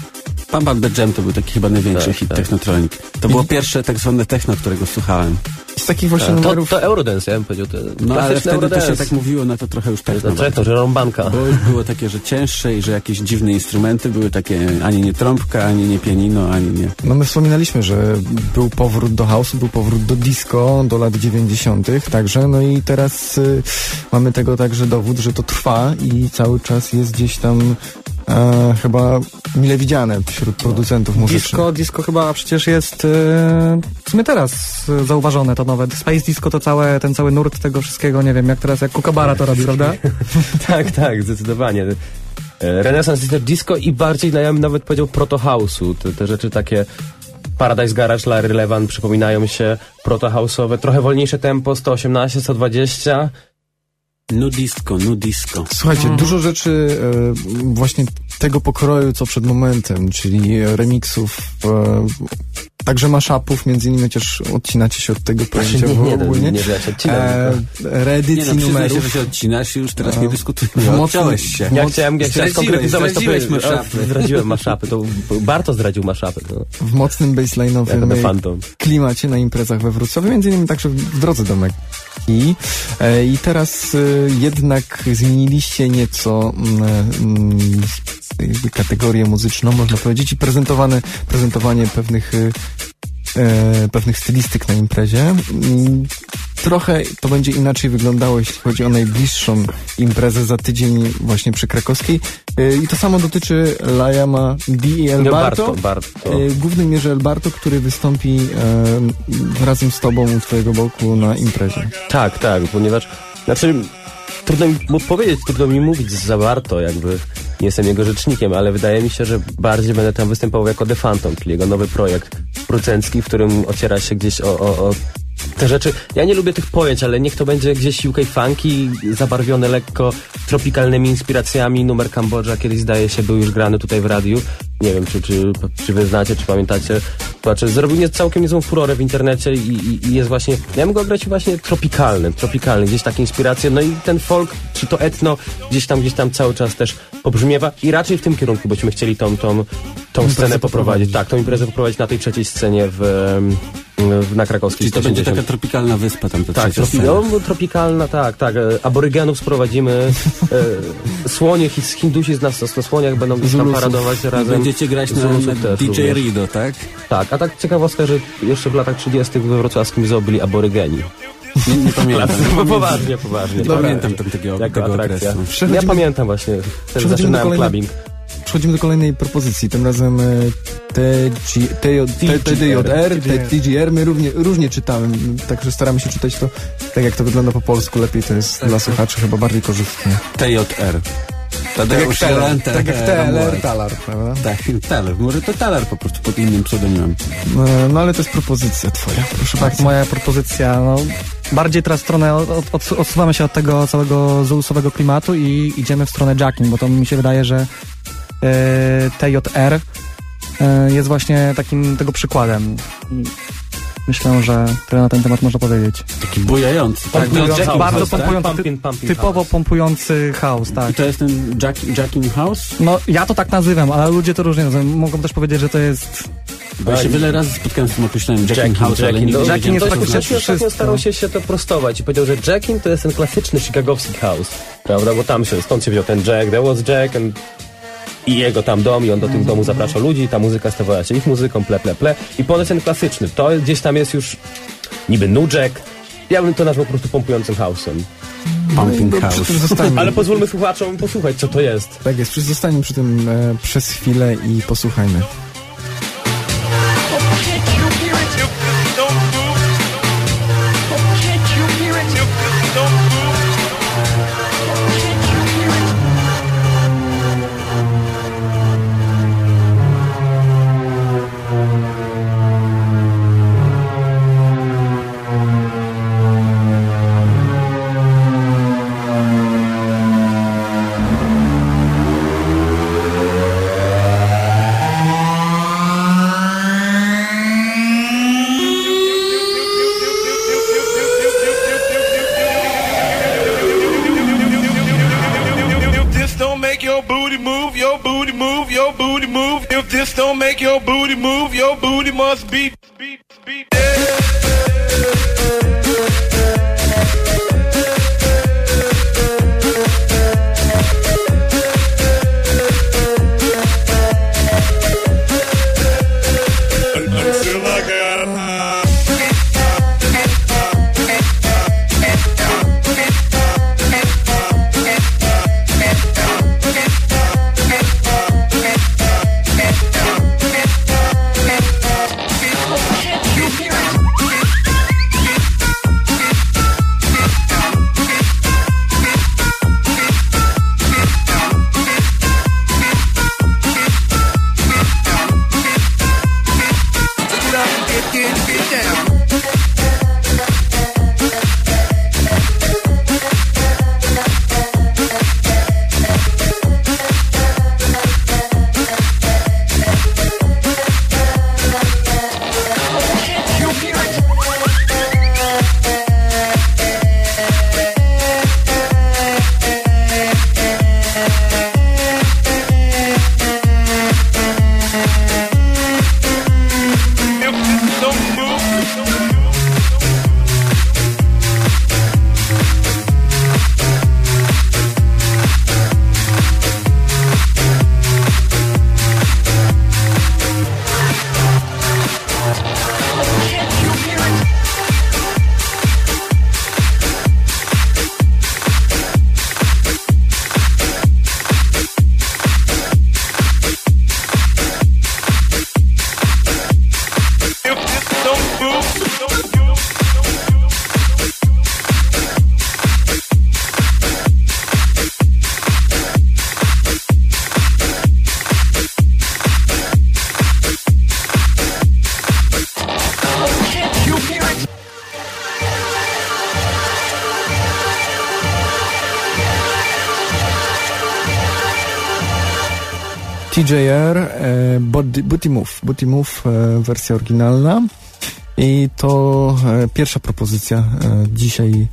Pump Up the Jam to był taki chyba największy Tak, hit tak. Technotronic. To było pierwsze tak zwane techno, którego słuchałem. Z takich właśnie To, numerów... to Eurodance, ja bym powiedział. To No ale wtedy to się Eurodance. tak mówiło, no to trochę już techno. To techno, że rąbanka. Bo już było takie, że cięższe i że jakieś dziwne instrumenty były takie ani nie trąbka, ani nie pianino, ani nie. No my wspominaliśmy, że był powrót do house'u, był powrót do disco do lat 90. także, no i teraz y, mamy tego także dowód, że to trwa i cały czas jest gdzieś tam e, chyba mile widziane wśród producentów muzycznych. Disco, disco chyba przecież jest e, w sumie teraz zauważone to nowe. Space Disco to całe, ten cały nurt tego wszystkiego, nie wiem, jak teraz, jak Kukabara to robi, prawda? tak, tak, zdecydowanie. E, Renesans jest też disco i bardziej, no ja bym nawet powiedział, proto house'u. Te, te rzeczy takie Paradise Garage, Larry Levan przypominają się proto house'owe, trochę wolniejsze tempo, 118, 120. Nu disco, nu disco. Słuchajcie, dużo rzeczy e, właśnie tego pokroju, co przed momentem, czyli remixów, e, także mashupów, między innymi chociaż odcinacie się od tego pojęcia nie, nie, ogólnie. nie, ja się odcinam, e, Nie reedycji no, przyznaj się, numerów. że się odcinasz i już teraz nie mocnym- Odciąłeś się. Ja chciałem, ja chciałem skonkretyzować to maszapy. Zdradziłem maszapy, to Barto zdradził maszapy. No, w mocnym The Phantom. klimacie na imprezach we Wrocławiu, między innymi także w, drodze do Mekki. E, I teraz e, jednak zmieniliście nieco mm, kategorię muzyczną, można powiedzieć, i prezentowane, prezentowanie pewnych e, pewnych stylistyk na imprezie. Mm, Trochę to będzie inaczej wyglądało, jeśli chodzi o najbliższą imprezę za tydzień właśnie przy Krakowskiej. E, I to samo dotyczy Lajama D i El No, Barto. Barto. E, w głównym mierze El Barto, który wystąpi e, razem z tobą u twojego boku na imprezie. Tak, tak, ponieważ, znaczy, trudno mi powiedzieć, trudno mi mówić za warto, jakby. Nie jestem jego rzecznikiem, ale wydaje mi się, że bardziej będę tam występował jako The Phantom, czyli jego nowy projekt producencki, w którym ociera się gdzieś o, o, o te rzeczy. Ja nie lubię tych pojęć, ale niech to będzie gdzieś UK funky, zabarwione lekko tropikalnymi inspiracjami. Numer Kambodża kiedyś zdaje się był już grany tutaj w radiu. Nie wiem, czy, czy, czy wy znacie, czy pamiętacie. Znaczy, zrobił nie, całkiem niezłą furorę w internecie i, i, i jest właśnie, ja go grać właśnie tropikalny, tropikalny, gdzieś takie inspiracje. No i ten folk, czy to etno, gdzieś tam, gdzieś tam cały czas też pobrzmiewa i raczej w tym kierunku byśmy chcieli tą, tą, tą scenę poprowadzić. Tak, tą imprezę poprowadzić na tej trzeciej scenie w na krakowskiej Czyli to będzie 180. taka tropikalna wyspa tam, ta Tak, tropi no, tropikalna, tak, tak. E, Aborygenów sprowadzimy, e, słonie, his- Hindusi z nas na słoniach będą gdzieś tam Zulusów. paradować razem. Będziecie grać na, Zulusów na też DJ również. Rido, tak? Tak, a tak ciekawostka, że jeszcze w latach 30. we wrocławskim zoo byli aborygeni. Nie, nie pamiętam. No, poważnie, poważnie. Nie pamiętam tam takiego, Jako tego okresu. Ja pamiętam właśnie, wtedy do zaczynałem kolejnej- clubbing. Przechodzimy do kolejnej propozycji, tym razem e, TG, TJ, TDJR, TGR, my równie, różnie czytamy, także staramy się czytać to tak jak to wygląda po polsku, lepiej to jest dla słuchaczy chyba bardziej korzystne. TJR. Tak jak tak jak Teller, Romuald. Talar, prawda? Tak, Taler. Może to Taler po prostu pod innym pseudonimem. No, no ale to jest propozycja twoja, proszę Tak, bardzo. moja propozycja, no, bardziej teraz stronę, od, od, odsuwamy się od tego całego zulusowego klimatu i idziemy w stronę jacking, bo to mi się wydaje, że TJR e, jest właśnie takim tego przykładem. I myślę, że tyle na ten temat można powiedzieć. Taki bujający. Tak, no, no, Jacking bardzo House, tak? pompujący, Pumping, pumping typowo house. pompujący house, I tak. to jest ten Jack, Jacking House? No, ja to tak nazywam, ale ludzie to różnie nazywają. Mogą też powiedzieć, że to jest Bo ja się wiele razy spotkałem z tym określeniem Jacking, House, ale nie no, wiedziałem, Jacking jest co to praktycznie znaczy. Ostatnio starał się, się to prostować i powiedział, że Jacking to jest ten klasyczny chicagowski house, prawda, bo tam się, stąd się wziął ten Jack, there was Jack and i jego tam dom i on do tym domu zapraszał ludzi, ta muzyka stawała się ich muzyką, ple, ple, ple i potem ten klasyczny, to gdzieś tam jest już niby Jack, ja bym to nazwał po prostu pompującym house'em. Pumping No, House. Ale pozwólmy słuchaczom posłuchać, co to jest. Tak jest, zostańmy przy tym e, przez chwilę i posłuchajmy. Don't make your booty move, your booty must be, TJR, e, Body, Booty Move, Booty Move, e, wersja oryginalna. I to e, pierwsza propozycja dzisiaj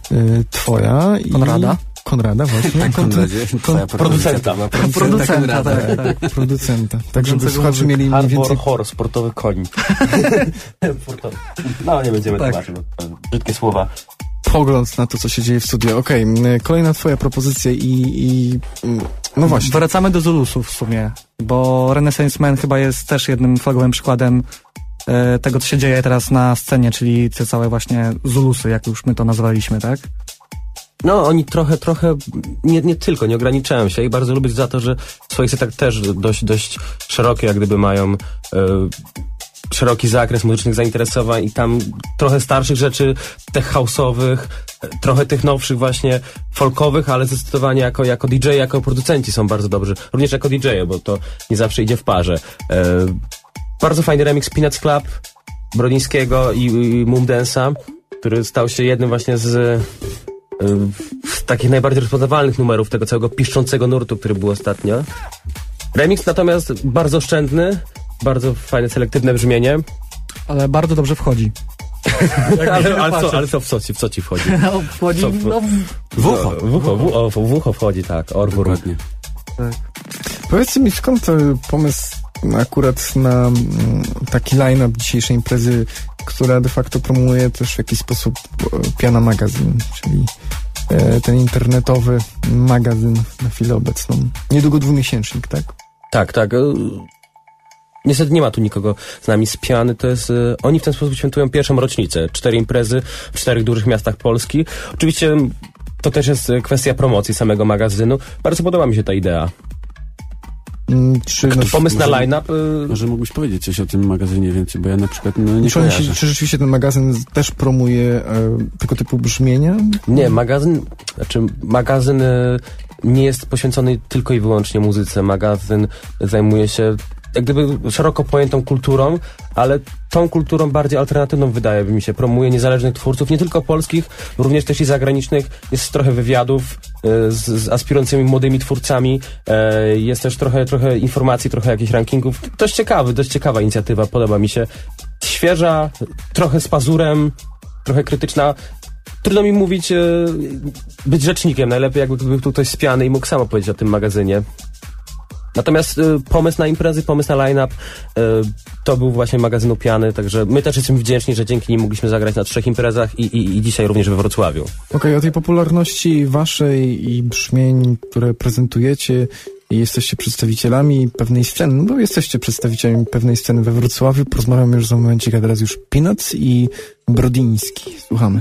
twoja. I Konrada. Konrada, właśnie. Tak, Kon- Konradzie, twoja Producenta. Producenta, Konrada, tak, tak. Producenta. Tak, żeby słuchacze mieli mniej więcej Horror, sportowy koń. No, nie będziemy Tak. tłumaczyć, brzydkie słowa. pogląd na to, co się dzieje w studio. Okej, m, kolejna twoja propozycja i, i no właśnie. Wracamy do Zulusów w sumie, bo Renaissance Man chyba jest też jednym flagowym przykładem e, tego, co się dzieje teraz na scenie, czyli te całe właśnie Zulusy, jak już my to nazwaliśmy, tak? No, oni trochę, trochę, nie, nie tylko, nie ograniczają się i bardzo lubię za to, że w swoich też dość, dość szerokie, jak gdyby mają e, szeroki zakres muzycznych zainteresowań i tam trochę starszych rzeczy, tech house'owych, e, trochę tych nowszych właśnie folkowych, ale zdecydowanie jako, jako DJ, jako producenci są bardzo dobrzy. Również jako DJ, bo to nie zawsze idzie w parze. E, bardzo fajny remix Peanuts Club Bronińskiego i, i Moon Dance'a, który stał się jednym właśnie y, z takich najbardziej rozpoznawalnych numerów tego całego piszczącego nurtu, który był ostatnio. Remix natomiast bardzo oszczędny, bardzo fajne, selektywne brzmienie. Ale bardzo dobrze wchodzi. ale, ale, co, ale co, w co, ci, w co ci wchodzi? No, wchodzi, Co? no, W ucho. W ucho, w, o, w ucho wchodzi, tak. Orwur. Dokładnie. Powiedzcie mi, skąd e, pomysł akurat na mm, taki line-up dzisiejszej imprezy, która de facto promuje też w jakiś sposób e, Piana Magazyn, czyli e, ten internetowy magazyn na chwilę obecną. Niedługo dwumiesięcznik, tak? Tak, tak. Y, Niestety nie ma tu nikogo z nami z piany. To jest, y, oni w ten sposób świętują pierwszą rocznicę. Cztery imprezy w czterech dużych miastach Polski. Oczywiście to też jest y, kwestia promocji samego magazynu. Bardzo podoba mi się ta idea. Mm, Czy, no, Pomysł na może- line-up. y, Może mógłbyś powiedzieć coś o tym magazynie więcej, bo ja na przykład no, nie czy, się, czy rzeczywiście ten magazyn też promuje e, tego typu brzmienia? Nie, magazyn, znaczy magazyn y, nie jest poświęcony tylko i wyłącznie muzyce. Magazyn zajmuje się jak gdyby szeroko pojętą kulturą, ale tą kulturą bardziej alternatywną wydaje mi się. Promuje niezależnych twórców, nie tylko polskich, również też i zagranicznych. Jest trochę wywiadów y, z, z aspirującymi młodymi twórcami. E, Jest też trochę, trochę informacji, trochę jakichś rankingów. Dość ciekawy, dość ciekawa inicjatywa, podoba mi się. Świeża, trochę z pazurem, trochę krytyczna. Trudno mi mówić, e, być rzecznikiem. Najlepiej jakby był tu ktoś z piany i mógł samo powiedzieć o tym magazynie. Natomiast y, pomysł na imprezy, pomysł na line-up y, to był właśnie magazynu Piany, także my też jesteśmy wdzięczni, że dzięki nim mogliśmy zagrać na trzech imprezach i, i, i dzisiaj również we Wrocławiu. Okej, o tej popularności waszej i brzmień, które prezentujecie i jesteście przedstawicielami pewnej sceny, no bo jesteście przedstawicielami pewnej sceny we Wrocławiu, porozmawiamy już za momencik, a teraz już Peanuts i Brodyński. Słuchamy.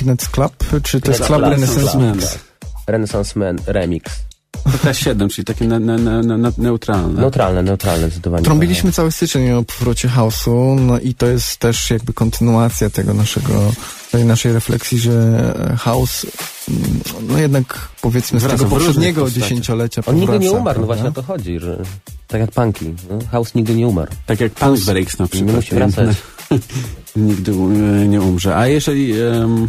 Peanuts Club, czy to jest Club. Renaissance. Man? Renaissance Man Remix. T7, czyli takie ne, ne, ne, ne, neutralne. Neutralne, neutralne zdecydowanie. Trąbiliśmy cały styczeń o powrocie chaosu, no i to jest też jakby kontynuacja tego naszego, tej naszej refleksji, że e, chaos, mm, no jednak powiedzmy z Wraca tego poprzedniego dziesięciolecia On nigdy nie powraca, umarł, no właśnie o to chodzi, że tak jak punki. No, House nigdy nie umarł. Tak jak Punk Breaks na przykład. Nie musi wracać. Nigdy nie umrze. A jeżeli... em,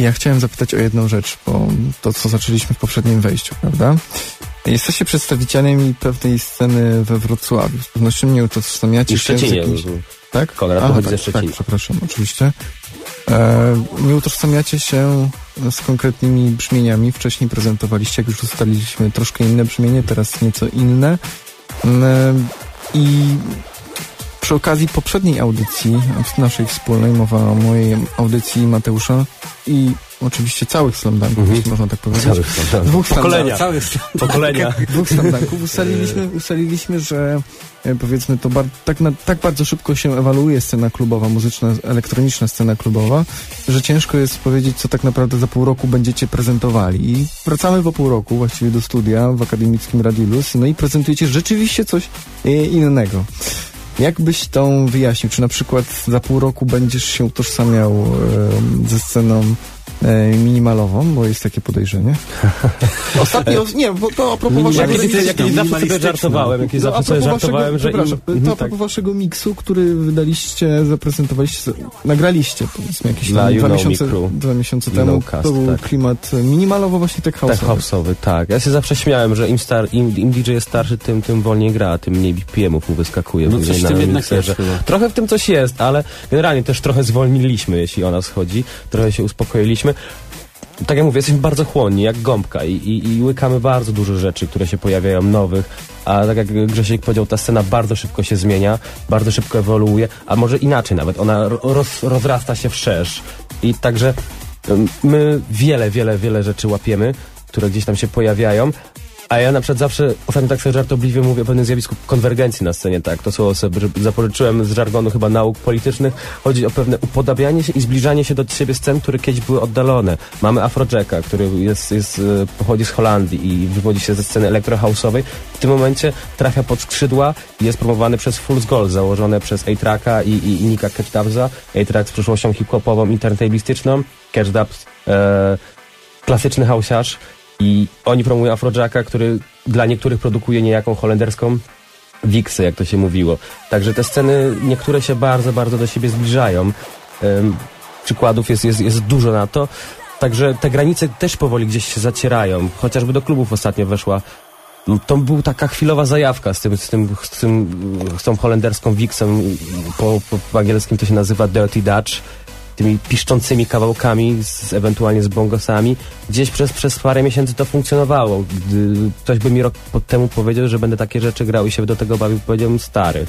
Ja chciałem zapytać o jedną rzecz, bo to, co zaczęliśmy w poprzednim wejściu, prawda? Jesteście przedstawicielami pewnej sceny we Wrocławiu. Z pewnością nie utożsamiacie się z jakimś... Tak? Konrad Aha, tak, ze Szczecina. Tak, przepraszam, oczywiście. E, nie utożsamiacie się z konkretnymi brzmieniami. Wcześniej prezentowaliście, jak już ustaliliśmy, troszkę inne brzmienie, teraz nieco inne. E, I przy okazji poprzedniej audycji, naszej wspólnej, mowa o mojej audycji Mateusza i oczywiście całych slamdanków, jeśli można tak powiedzieć. Całych slamdanków. Dwóch Pokolenia. slamdanków. Pokolenia. Dwóch slamdanków. Ustaliliśmy, ustaliliśmy, że e, powiedzmy to bar- tak, na, tak bardzo szybko się ewaluuje scena klubowa, muzyczna, elektroniczna scena klubowa, że ciężko jest powiedzieć, co tak naprawdę za pół roku będziecie prezentowali. I wracamy po pół roku właściwie do studia w akademickim Radilus, no i prezentujecie rzeczywiście coś e, innego. Jak byś tą wyjaśnił? Czy na przykład za pół roku będziesz się utożsamiał ze sceną minimalową, bo jest takie podejrzenie? Ostatnio, nie, bo to a propos waszego... Ja kiedyś, ja kiedyś zawsze sobie żartowałem, jakieś No, zawsze sobie żartowałem, że... im- to a tak. propos waszego miksu, który wydaliście, zaprezentowaliście, nagraliście powiedzmy jakieś tam dwa Know miesiące, dwa miesiące You temu. To był tak. klimat minimalowo właśnie tech Tak, house'owy. house'owy, tak. Ja się zawsze śmiałem, że im, star, im, im DJ jest starszy, tym, tym wolniej gra, tym mniej BPM-ów mu wyskakuje. No coś w na tym jednak jest. Trochę w tym coś jest, ale generalnie też trochę zwolniliśmy, jeśli o nas chodzi. Trochę się uspokoiliśmy. Tak jak mówię, jesteśmy bardzo chłonni, jak gąbka i, i, i łykamy bardzo dużo rzeczy, które się pojawiają nowych, a tak jak Grzesiek powiedział, ta scena bardzo szybko się zmienia, bardzo szybko ewoluuje, a może inaczej nawet, ona ro- roz, rozrasta się wszerz. I także my wiele, wiele, wiele rzeczy łapiemy, które gdzieś tam się pojawiają, a ja na przykład zawsze, ostatnio tak sobie żartobliwie mówię o pewnym zjawisku konwergencji na scenie, tak, to słowo sobie zapożyczyłem z żargonu chyba nauk politycznych, chodzi o pewne upodabianie się i zbliżanie się do siebie scen, które kiedyś były oddalone. Mamy Afrojacka, który jest, jest, e, pochodzi z Holandii i wywodzi się ze sceny elektrohouse'owej. W tym momencie trafia pod skrzydła i jest promowany przez Fool's Gold, założone przez A-Tracka i, i, i Nika Catchdubsa. A-Track z przyszłością hip-hopową, internetablistyczną, Catchdubs e, klasyczny hausiarz i oni promują Afrojacka, który dla niektórych produkuje niejaką holenderską wiksę, jak to się mówiło. Także te sceny, niektóre się bardzo, bardzo do siebie zbliżają. Przykładów jest, jest, jest dużo na to. Także te granice też powoli gdzieś się zacierają. Chociażby do klubów ostatnio weszła to była taka chwilowa zajawka z tym, z tym, z tym, z tą holenderską wiksem, po, po, po angielskim to się nazywa Dirty Dutch, tymi piszczącymi kawałkami, z, ewentualnie z bongosami. Gdzieś przez, przez parę miesięcy to funkcjonowało. Gdy ktoś by mi rok temu powiedział, że będę takie rzeczy grał i się do tego bawił, powiedziałbym stary.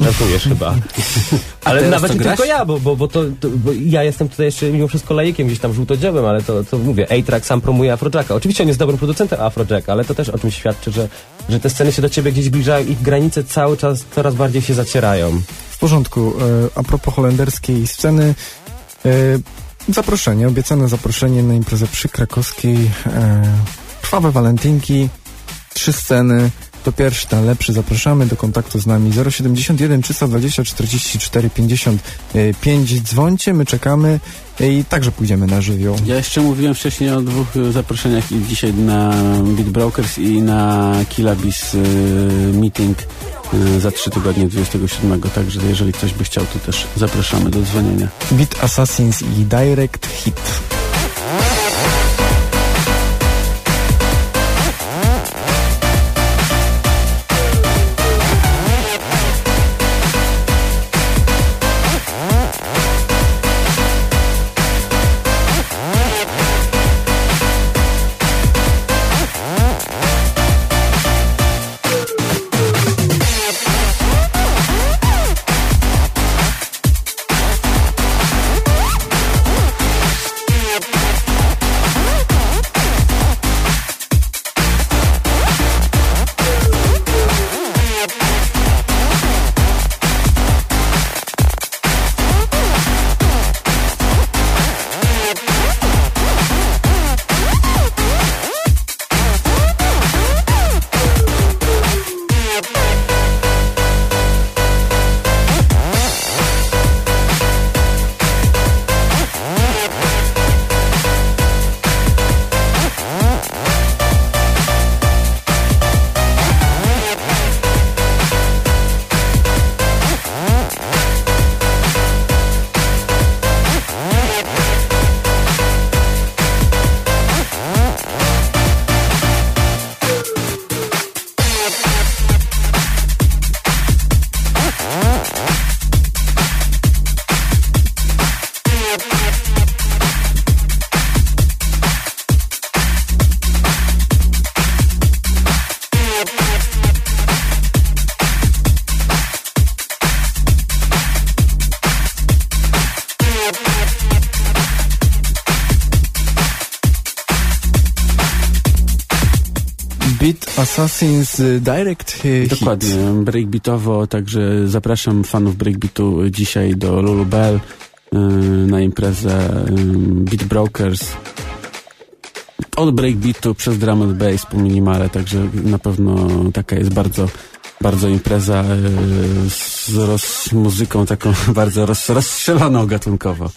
Żartujesz chyba. Ale nawet nie tylko ja, bo, bo, bo, to, to, bo ja jestem tutaj jeszcze mimo wszystko laikiem, gdzieś tam żółtodziobem, ale to, to mówię, A-Track sam promuje Afrojacka. Oczywiście on jest dobrym producentem Afrojacka, ale to też o czymś świadczy, że, że te sceny się do ciebie gdzieś zbliżają i granice cały czas coraz bardziej się zacierają. W porządku. E, a propos holenderskiej sceny, zaproszenie, obiecane zaproszenie na imprezę przy krakowskiej e, Krwawe Walentynki, trzy sceny. To pierwszy, ten lepszy. Zapraszamy do kontaktu z nami 071 320 44 55. Dzwońcie, my czekamy e, i także pójdziemy na żywioł. Ja jeszcze mówiłem wcześniej o dwóch zaproszeniach i dzisiaj na Beat Brokers i na Kilabis meeting za trzy tygodnie 27, także jeżeli ktoś by chciał, to też zapraszamy do dzwonienia. Beat Assassins i Direct Hit. Assassin's y, Direct y, Hit. Dokładnie, breakbeatowo, także zapraszam fanów breakbeatu dzisiaj do Lulu Bell y, na imprezę Beat Brokers. Od breakbeatu przez drum and bass po minimale, także na pewno taka jest bardzo bardzo impreza z roz, muzyką taką bardzo roz, rozstrzeloną gatunkowo.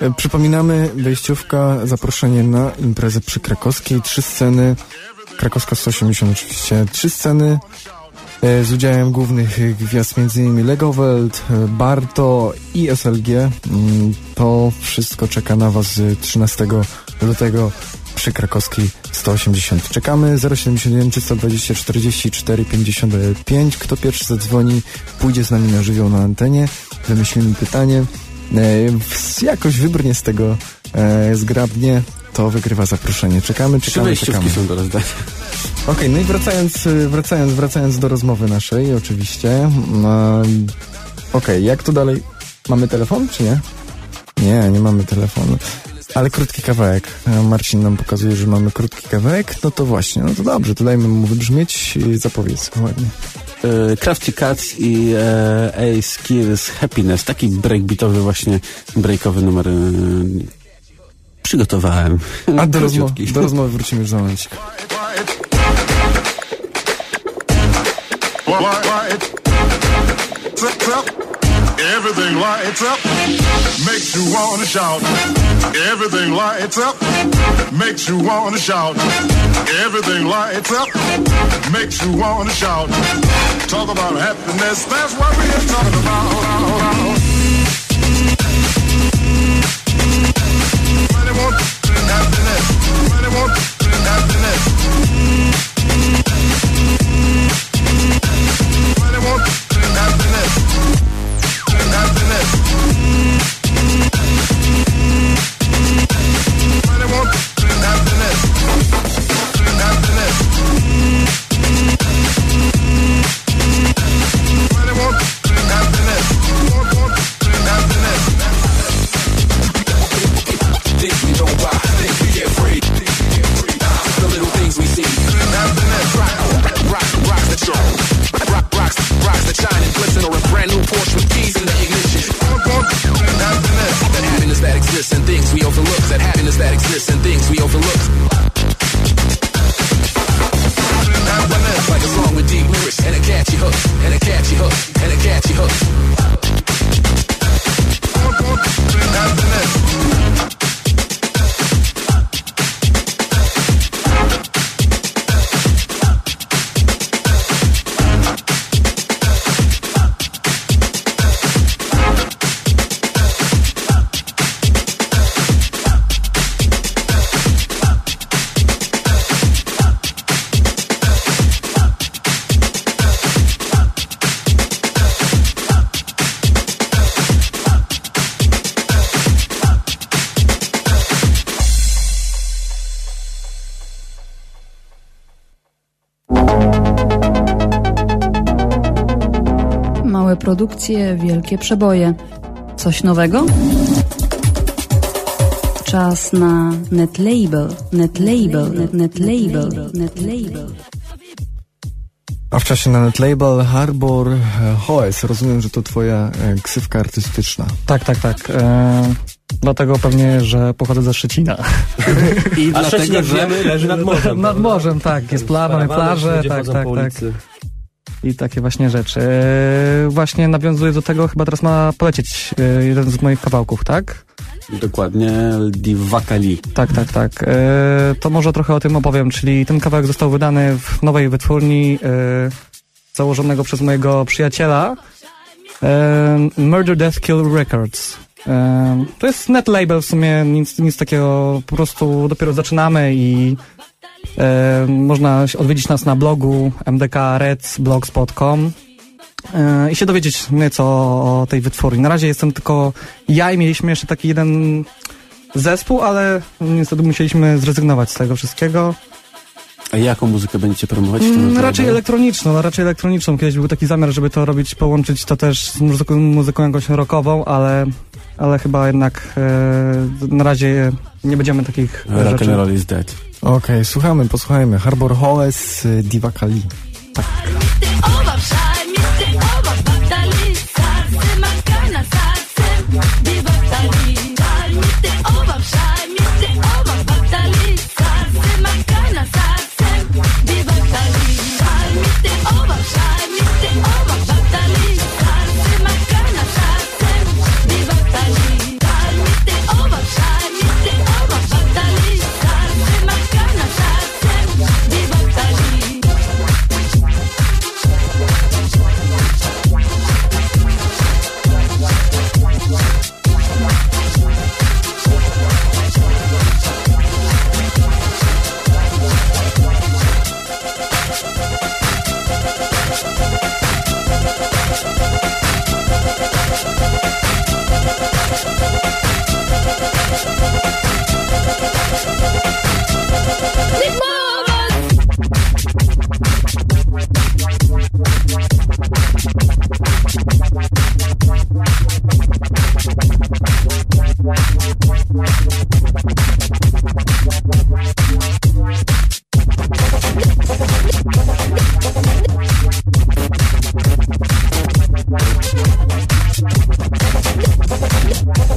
E, Przypominamy, wejściówka, zaproszenie na imprezę przy Krakowskiej. Trzy sceny, Krakowska 180 oczywiście, trzy sceny e, z udziałem głównych gwiazd m.in. Legowelt, Barto i SLG. Mm, To wszystko czeka na Was z 13 lutego przy Krakowskiej 180. Czekamy 071 320 44 55. Kto pierwszy zadzwoni, pójdzie z nami na żywioł na antenie. Wymyślimy pytanie. E, jakoś wybrnie z tego e, zgrabnie, to wygrywa zaproszenie. Czekamy, czekamy, wejściówki czekamy. są do rozdania. Okej, no i wracając, y, wracając, wracając do rozmowy naszej, oczywiście. Mm, Okej, jak to dalej? Mamy telefon, czy nie? Nie, nie mamy telefonu. Ale krótki kawałek. Marcin nam pokazuje, że mamy krótki kawałek. No to właśnie, no to dobrze, to dajmy mu wybrzmieć i zapowiedz ładnie. E, Crafty Cats i e, Ace Kills Happiness. Taki breakbeatowy właśnie, breakowy numer e, przygotowałem. A do, rozmowy, Króciutki. do rozmowy wrócimy już za momencik. Everything lights up, makes you wanna shout. Everything lights up, makes you wanna shout. Everything lights up, makes you wanna shout. Talk about happiness, that's what we're talking about. Won't bring happiness. Rocks, rocks that shine and glisten, or a brand new Porsche with keys in the ignition. That happiness that exists and things we overlook. That happiness that exists and things we overlook. Like a song with deep lyrics and a catchy hook, and a catchy hook, and a catchy hook. Produkcje, wielkie przeboje. Coś nowego? Czas na Netlabel, Netlabel, Net- Netlabel, Netlabel. A w czasie na netlabel Harbor e, Hoes. Rozumiem, że to twoja e, ksywka artystyczna. Tak, tak, tak. E, dlatego pewnie, że pochodzę ze Szczecina. I A Szczecin, jak wiemy, leży nad morzem. Nad morzem, tak. Jest mamy plażę, ludzie tak, tak, po tak. I takie właśnie rzeczy. E, właśnie nawiązuję do tego, chyba teraz ma polecieć e, jeden z moich kawałków, tak? Dokładnie, Di Wakali. Tak, tak, tak. E, to może trochę o tym opowiem, czyli ten kawałek został wydany w nowej wytwórni założonego przez mojego przyjaciela Murder Death Kill Records. To jest net label w sumie, nic, nic takiego, po prostu dopiero zaczynamy i e, można odwiedzić nas na blogu mdkreds.blogspot.com e, i się dowiedzieć nieco o tej wytwórni. Na razie jestem tylko ja i mieliśmy jeszcze taki jeden zespół, ale niestety musieliśmy zrezygnować z tego wszystkiego. A jaką muzykę będziecie promować? labelu? raczej elektroniczną, no raczej elektroniczną. Kiedyś był taki zamiar, żeby to robić, połączyć to też z muzyką, muzyką jakąś rockową, ale, ale chyba jednak e, na razie nie będziemy takich Rock and rzeczy... roll is dead. Okej, słuchamy, posłuchajmy. Harbor Holes, y, Diva Kali. Right.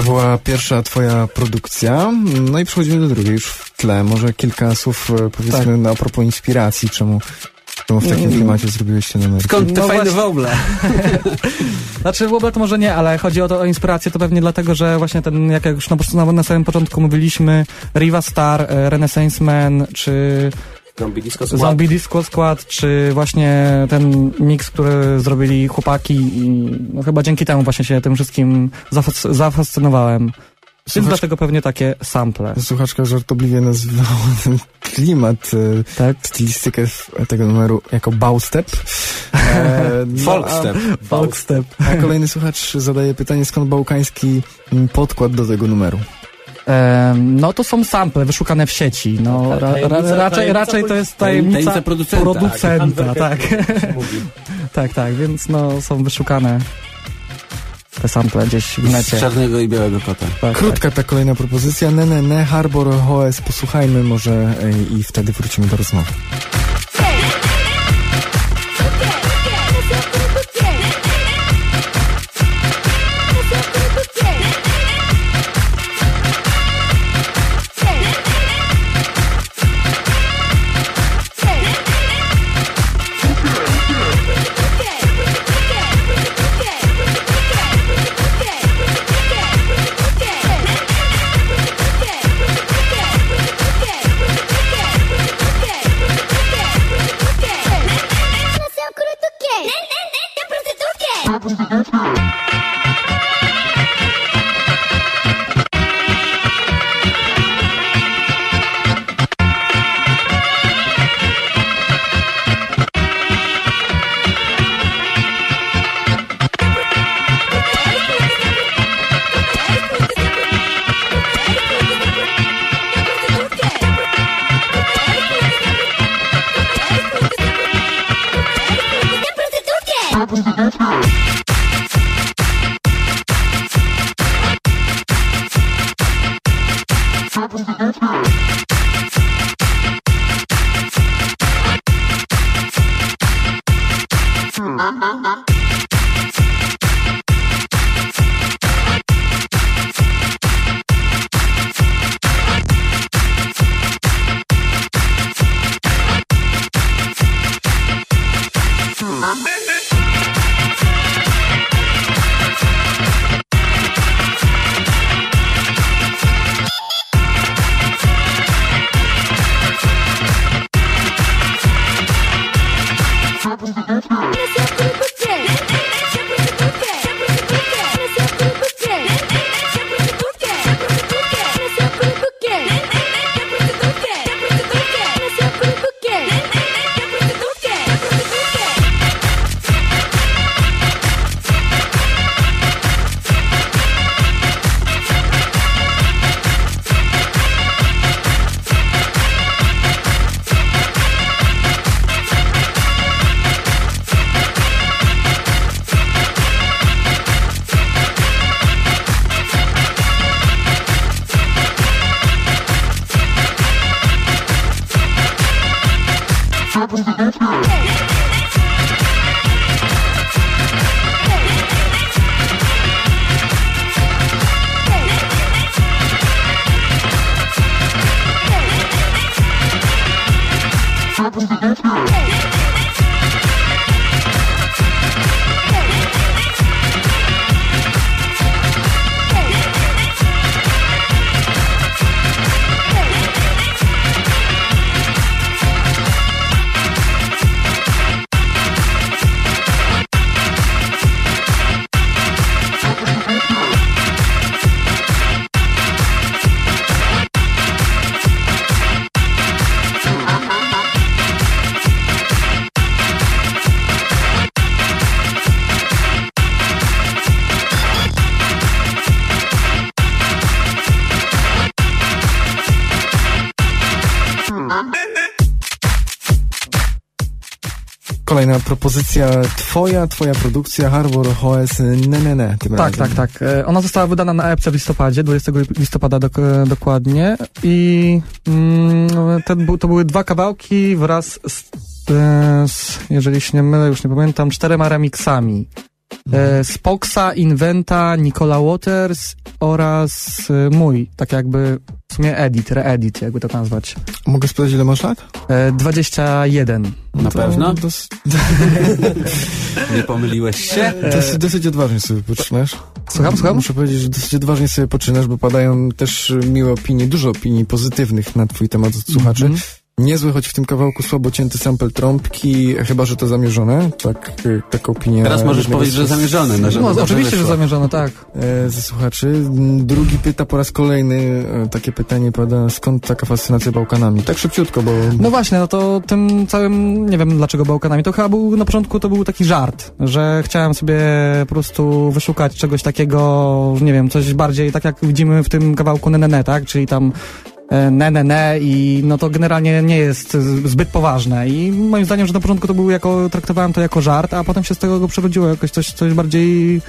To była pierwsza twoja produkcja, no i przechodzimy do drugiej już w tle. Może kilka słów e, powiedzmy Tak. na propos inspiracji, czemu, czemu w takim Mm. klimacie zrobiłeś się numer. Skąd te No fajne właśnie. woble? Znaczy w ogóle to może nie, ale chodzi o to o inspirację, to pewnie dlatego, że właśnie ten, jak już na, na, na samym początku mówiliśmy, Riva Star, e, Renaissance Man, czy Zombie Disco Squad. Zombie Disco Squad, czy właśnie ten miks, który zrobili chłopaki i no chyba dzięki temu właśnie się tym wszystkim zafas- zafascynowałem. Więc Słuchacz- dlatego pewnie takie sample. Słuchaczka żartobliwie nazywała ten klimat, e, Tak? stylistykę tego numeru jako bałstep. E, no, Folkstep. a- Folkstep. A kolejny słuchacz zadaje pytanie, skąd bałkański podkład do tego numeru? No to są sample wyszukane w sieci. No, ra, ra, Tajemnica- raczej, raczej to jest tajemnica producenta. producenta tak. Tak, tak, tak, więc no są wyszukane te sample gdzieś w necie. Z czarnego i białego kota. Tak, Krótka ta kolejna propozycja, ne, ne, ne, Harbor OS, posłuchajmy może e, i wtedy wrócimy do rozmowy. Propozycja twoja, twoja produkcja Harbor OS, ne, ne, ne, tym Tak, razem. tak, tak. E, Ona została wydana na EPC w listopadzie, 20 listopada dok dokładnie i mm, ten, to były dwa kawałki wraz z, e, z, jeżeli się nie mylę, już nie pamiętam, czterema remixami. E, Spoxa, Inventa, Nicola Waters oraz e, mój, tak jakby w sumie edit, reedit, jakby to nazwać. Mogę spytać, ile masz lat? E, 21. Na To pewno? Dos, Nie pomyliłeś się? dosyć, dosyć odważnie sobie poczynasz. Słucham, słucham? Muszę powiedzieć, że dosyć odważnie sobie poczynasz, bo padają też miłe opinie, dużo opinii pozytywnych na twój temat od słuchaczy. Mhm. Niezły, choć w tym kawałku słabo cięty sample trąbki, chyba, że to zamierzone, tak, y, taka opinia. Teraz możesz powiedzieć, z- że zamierzone, no, No, dobrze oczywiście, że wyszło. zamierzone, tak. e, ze słuchaczy. Mm, Drugi pyta po raz kolejny, e, takie pytanie pada, skąd taka fascynacja Bałkanami? Tak szybciutko, bo... No właśnie, no to tym całym, nie wiem dlaczego Bałkanami, to chyba był, na początku to był taki żart, że chciałem sobie po prostu wyszukać czegoś takiego, nie wiem, coś bardziej, tak jak widzimy w tym kawałku Nenene, tak, czyli tam ne, ne, ne i no to generalnie nie jest zbyt poważne. I moim zdaniem, że na początku to był jako, traktowałem to jako żart, a potem się z tego przerodziło jakoś coś, coś bardziej...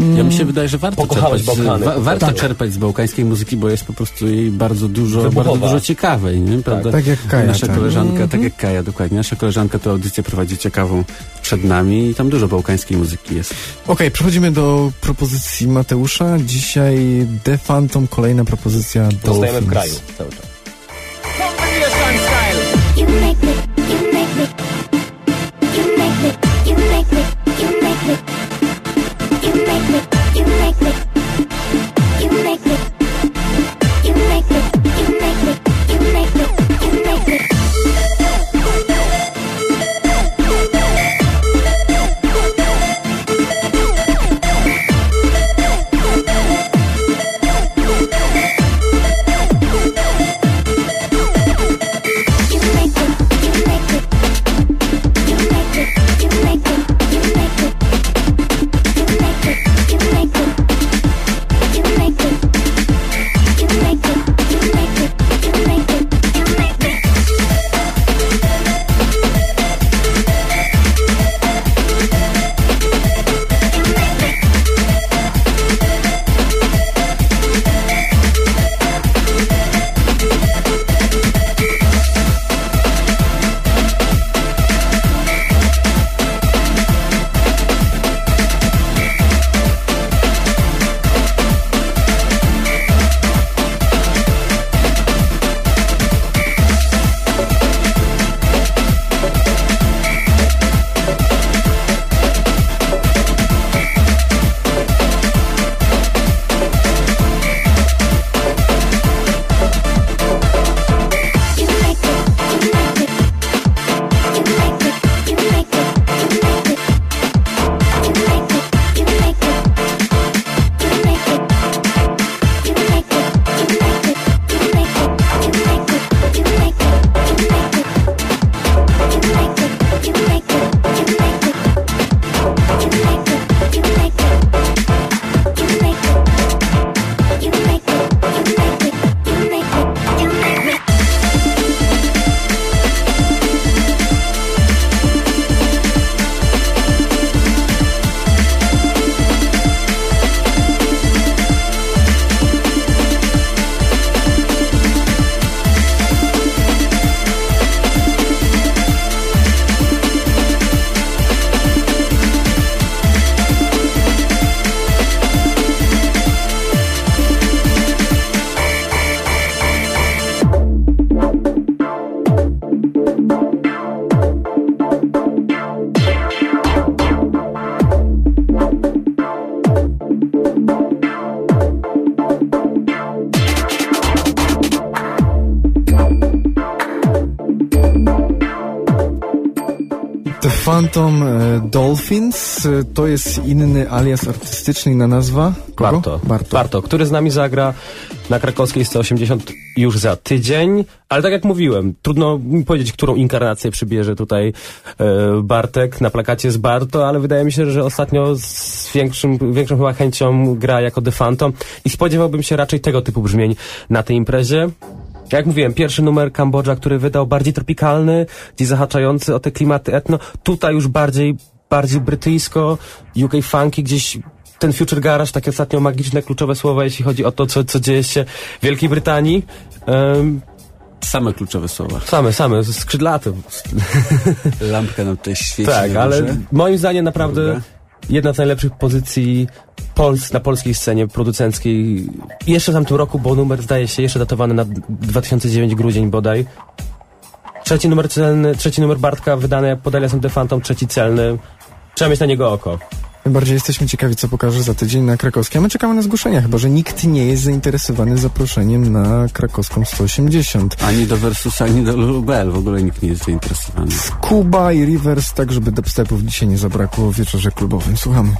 mm, Ja mi się wydaje, że warto czerpać, z, Bałkany. wa, warto Tak. czerpać z bałkańskiej muzyki, bo jest po prostu jej bardzo dużo, Wybuchowa. bardzo dużo ciekawej, nie? Prawda? Tak jak Kaja, Nasza tak. koleżanka, Mhm. tak jak Kaja, dokładnie. Nasza koleżanka tę audycję prowadzi ciekawą przed nami i tam dużo bałkańskiej muzyki jest. Okej, przechodzimy do propozycji Mateusza. Dzisiaj The Phantom, kolejna propozycja Zostajemy w kraju cały czas. You make me, Phantom e, Dolphins e, to jest inny alias artystyczny, inna nazwa. Kogo? Barto. Barto. Barto, który z nami zagra na krakowskiej 180 już za tydzień, ale tak jak mówiłem, trudno mi powiedzieć, którą inkarnację przybierze tutaj e, Bartek. Na plakacie jest Barto, ale wydaje mi się, że ostatnio z większym, większą chyba chęcią gra jako The Phantom i spodziewałbym się raczej tego typu brzmień na tej imprezie. Jak mówiłem, pierwszy numer Kambodża, który wydał bardziej tropikalny, gdzieś zahaczający o te klimaty etno. Tutaj już bardziej, bardziej brytyjsko, UK funky, gdzieś ten Future Garage, takie ostatnio magiczne, kluczowe słowa, jeśli chodzi o to, co, co dzieje się w Wielkiej Brytanii. Um, Same kluczowe słowa. same, same, skrzydlate. Lampka nam tutaj świeci Tak, ale moim zdaniem naprawdę Dobra. Jedna z najlepszych pozycji Pols, na polskiej scenie producenckiej. Jeszcze w tamtym roku, bo numer zdaje się jeszcze datowany na 2009 grudzień bodaj. Trzeci numer celny, trzeci numer Bartka wydany są The Phantom, trzeci celny. Trzeba mieć na niego oko. Najbardziej jesteśmy ciekawi, co pokaże za tydzień na krakowskie. A my czekamy na zgłoszenia, chyba że nikt nie jest zainteresowany zaproszeniem na krakowską 180. Ani do Versusa, ani do Lubel. W ogóle nikt nie jest zainteresowany. Kuba i Rivers, tak żeby dubstepów dzisiaj nie zabrakło w wieczorze klubowym. Słuchamy.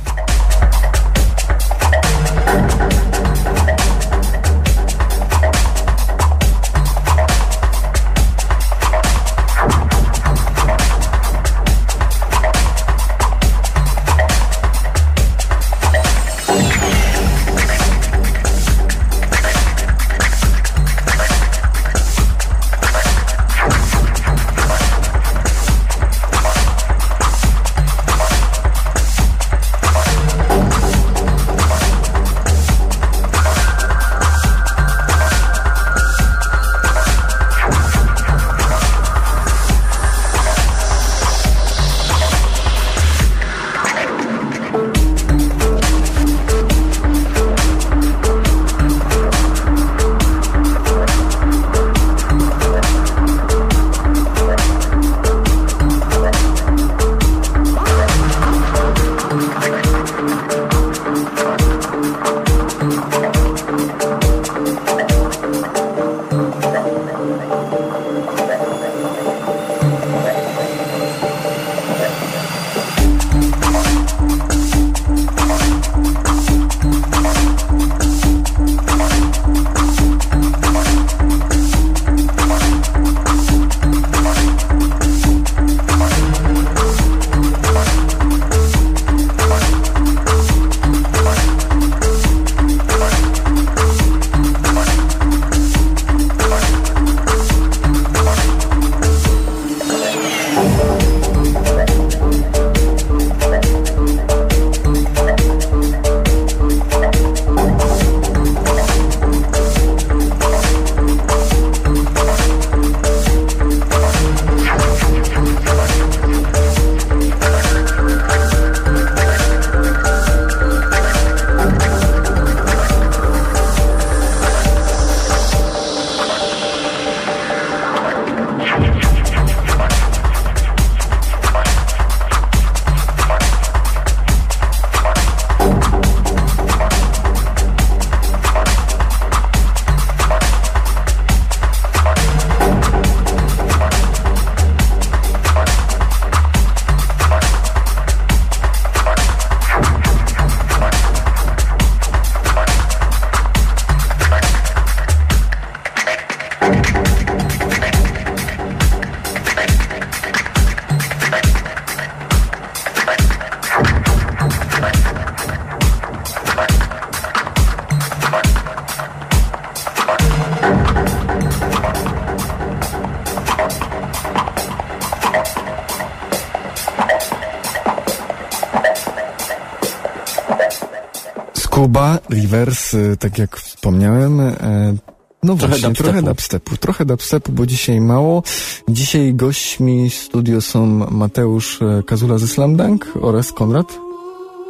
Y, tak jak wspomniałem, e, no Trochę właśnie, dubstepu. trochę dubstepu, trochę dubstepu, bo dzisiaj mało. Dzisiaj gośćmi studio są Mateusz e, Kazula ze Slam Dunk oraz Konrad.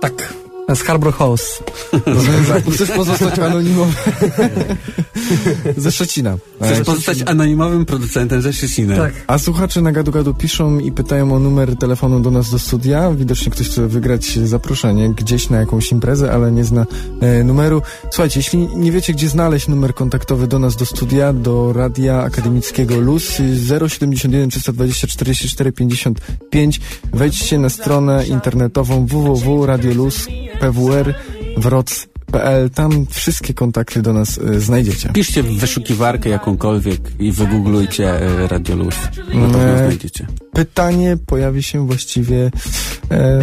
Tak. Z Harbor House. Chcesz pozostać anonimowy. ze Szczecina. Chcesz pozostać anonimowym producentem ze Szczecina. Tak. A słuchacze na gadu gadu piszą i pytają o numer telefonu do nas do studia. Widocznie ktoś chce wygrać zaproszenie gdzieś na jakąś imprezę, ale nie zna e, numeru. Słuchajcie, jeśli nie wiecie, gdzie znaleźć numer kontaktowy do nas do studia, do radia akademickiego LUS y, 071 320 44 55, wejdźcie na stronę internetową www.radiolus.pwr wroc.pl. Tam wszystkie kontakty do nas e, znajdziecie. Piszcie w wyszukiwarkę jakąkolwiek i wygooglujcie e, Radio Luz. Na pewno E, znajdziecie. Pytanie pojawi się właściwie e,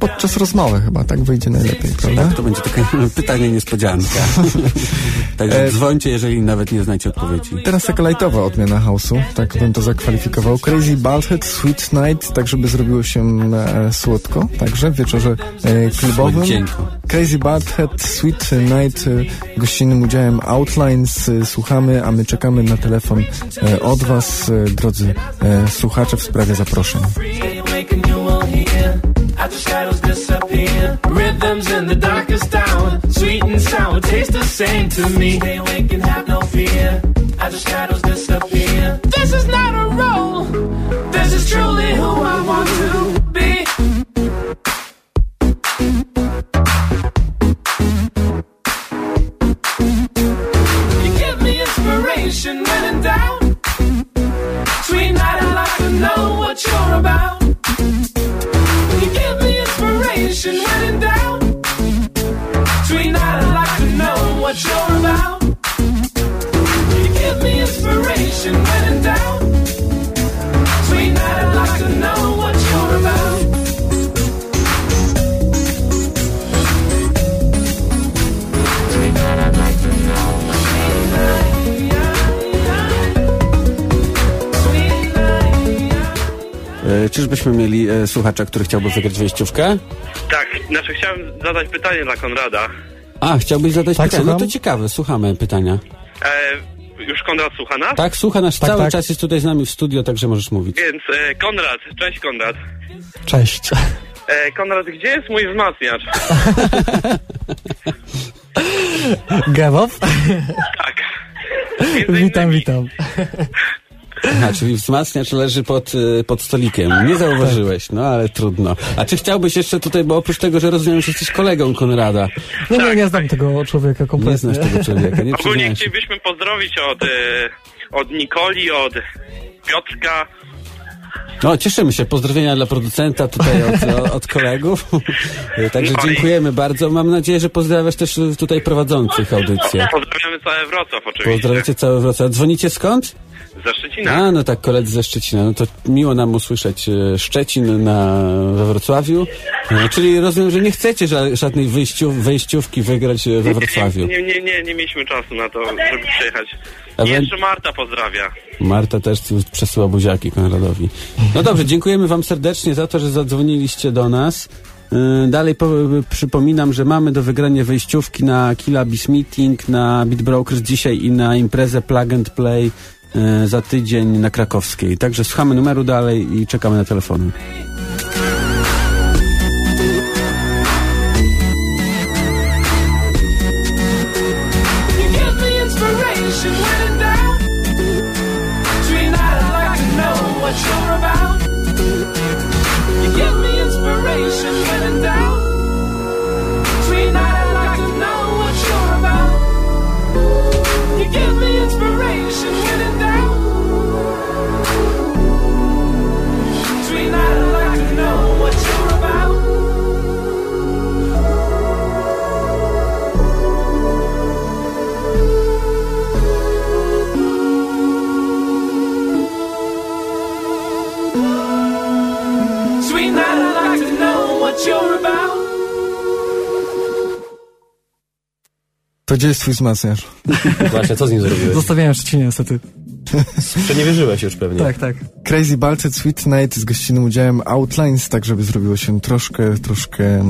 podczas rozmowy chyba, tak wyjdzie najlepiej, prawda? Tak, to będzie takie pytanie niespodzianka. Także E, dzwońcie, jeżeli nawet nie znacie odpowiedzi. Teraz taka lightowa odmiana house'u, tak bym to zakwalifikował. Crazy Baldhead, Sweet Night, tak żeby zrobiło się e, słodko, także w wieczorze e, klubowym. Słodzienko. Crazy Baldhead, Sweet Night, e, gościnnym udziałem Outlines e, słuchamy, a my czekamy na telefon e, od was, drodzy słuchacze, w sprawie zaproszeń. Rhythms in the darkest hour. Sweet and sour taste the same to me. Stay awake and have no fear. After shadows disappear. This is not a role. This is truly who I want to be. Know what you're about. You give me inspiration when in doubt. Night, I'd like to know what you're about. You give me inspiration when in doubt. Czyżbyśmy mieli e, słuchacza, który chciałby wygrać wejściówkę? Tak, znaczy chciałem zadać pytanie dla Konrada. A, chciałbyś zadać Tak, pytanie? No słucham. to ciekawe, słuchamy pytania. E, już Konrad słucha nas? Tak, słucha nasz Tak, cały tak. czas jest tutaj z nami w studio, także możesz mówić. Więc e, Konrad, cześć Konrad. Cześć. E, Konrad, gdzie jest mój wzmacniacz? Gewow? Tak. Witam, innymi. witam. Aha, czyli wzmacniacz leży pod, e, pod stolikiem. Nie zauważyłeś, no ale trudno. A czy chciałbyś jeszcze tutaj, bo oprócz tego, że rozumiem, że jesteś kolegą Konrada, No nie, nie znam tego człowieka nie kompletnie. znasz tego człowieka, nie Ogólnie chcielibyśmy pozdrowić od, e, od Nikoli, od Piotrka. No, cieszymy się. Pozdrowienia dla producenta tutaj od, od kolegów. Także No i- dziękujemy bardzo. Mam nadzieję, że pozdrawiasz też tutaj prowadzących audycję. Pozdrawiamy całe Wrocław oczywiście. Pozdrawiacie cały Wrocław. Dzwonicie skąd? Ze Szczecina. A, no tak, koledzy ze Szczecina. No to miło nam usłyszeć e, Szczecin na, we Wrocławiu. E, Czyli rozumiem, że nie chcecie ża- żadnej wyjściów, wejściówki wygrać e, we Wrocławiu. Nie, nie, nie, nie mieliśmy czasu na to, żeby przyjechać. Wy- jeszcze Marta pozdrawia. Marta też przesyła buziaki Konradowi. No dobrze, dziękujemy wam serdecznie za to, że zadzwoniliście do nas. Dalej po, przypominam, że mamy do wygrania wejściówki na Kilabis Meeting, na Beat Brokers dzisiaj i na imprezę Plug and Play za tydzień na Krakowskiej. Także słuchamy numeru dalej i czekamy na telefony. To gdzie jest twój wzmacniacz? Właśnie, co z nim zrobiłeś? Zostawiałem w Szczecinie niestety. Przeniewierzyłeś już pewnie. Tak, tak. Crazy Baltic Sweet Night z gościnnym udziałem Outlines, tak żeby zrobiło się troszkę, troszkę e,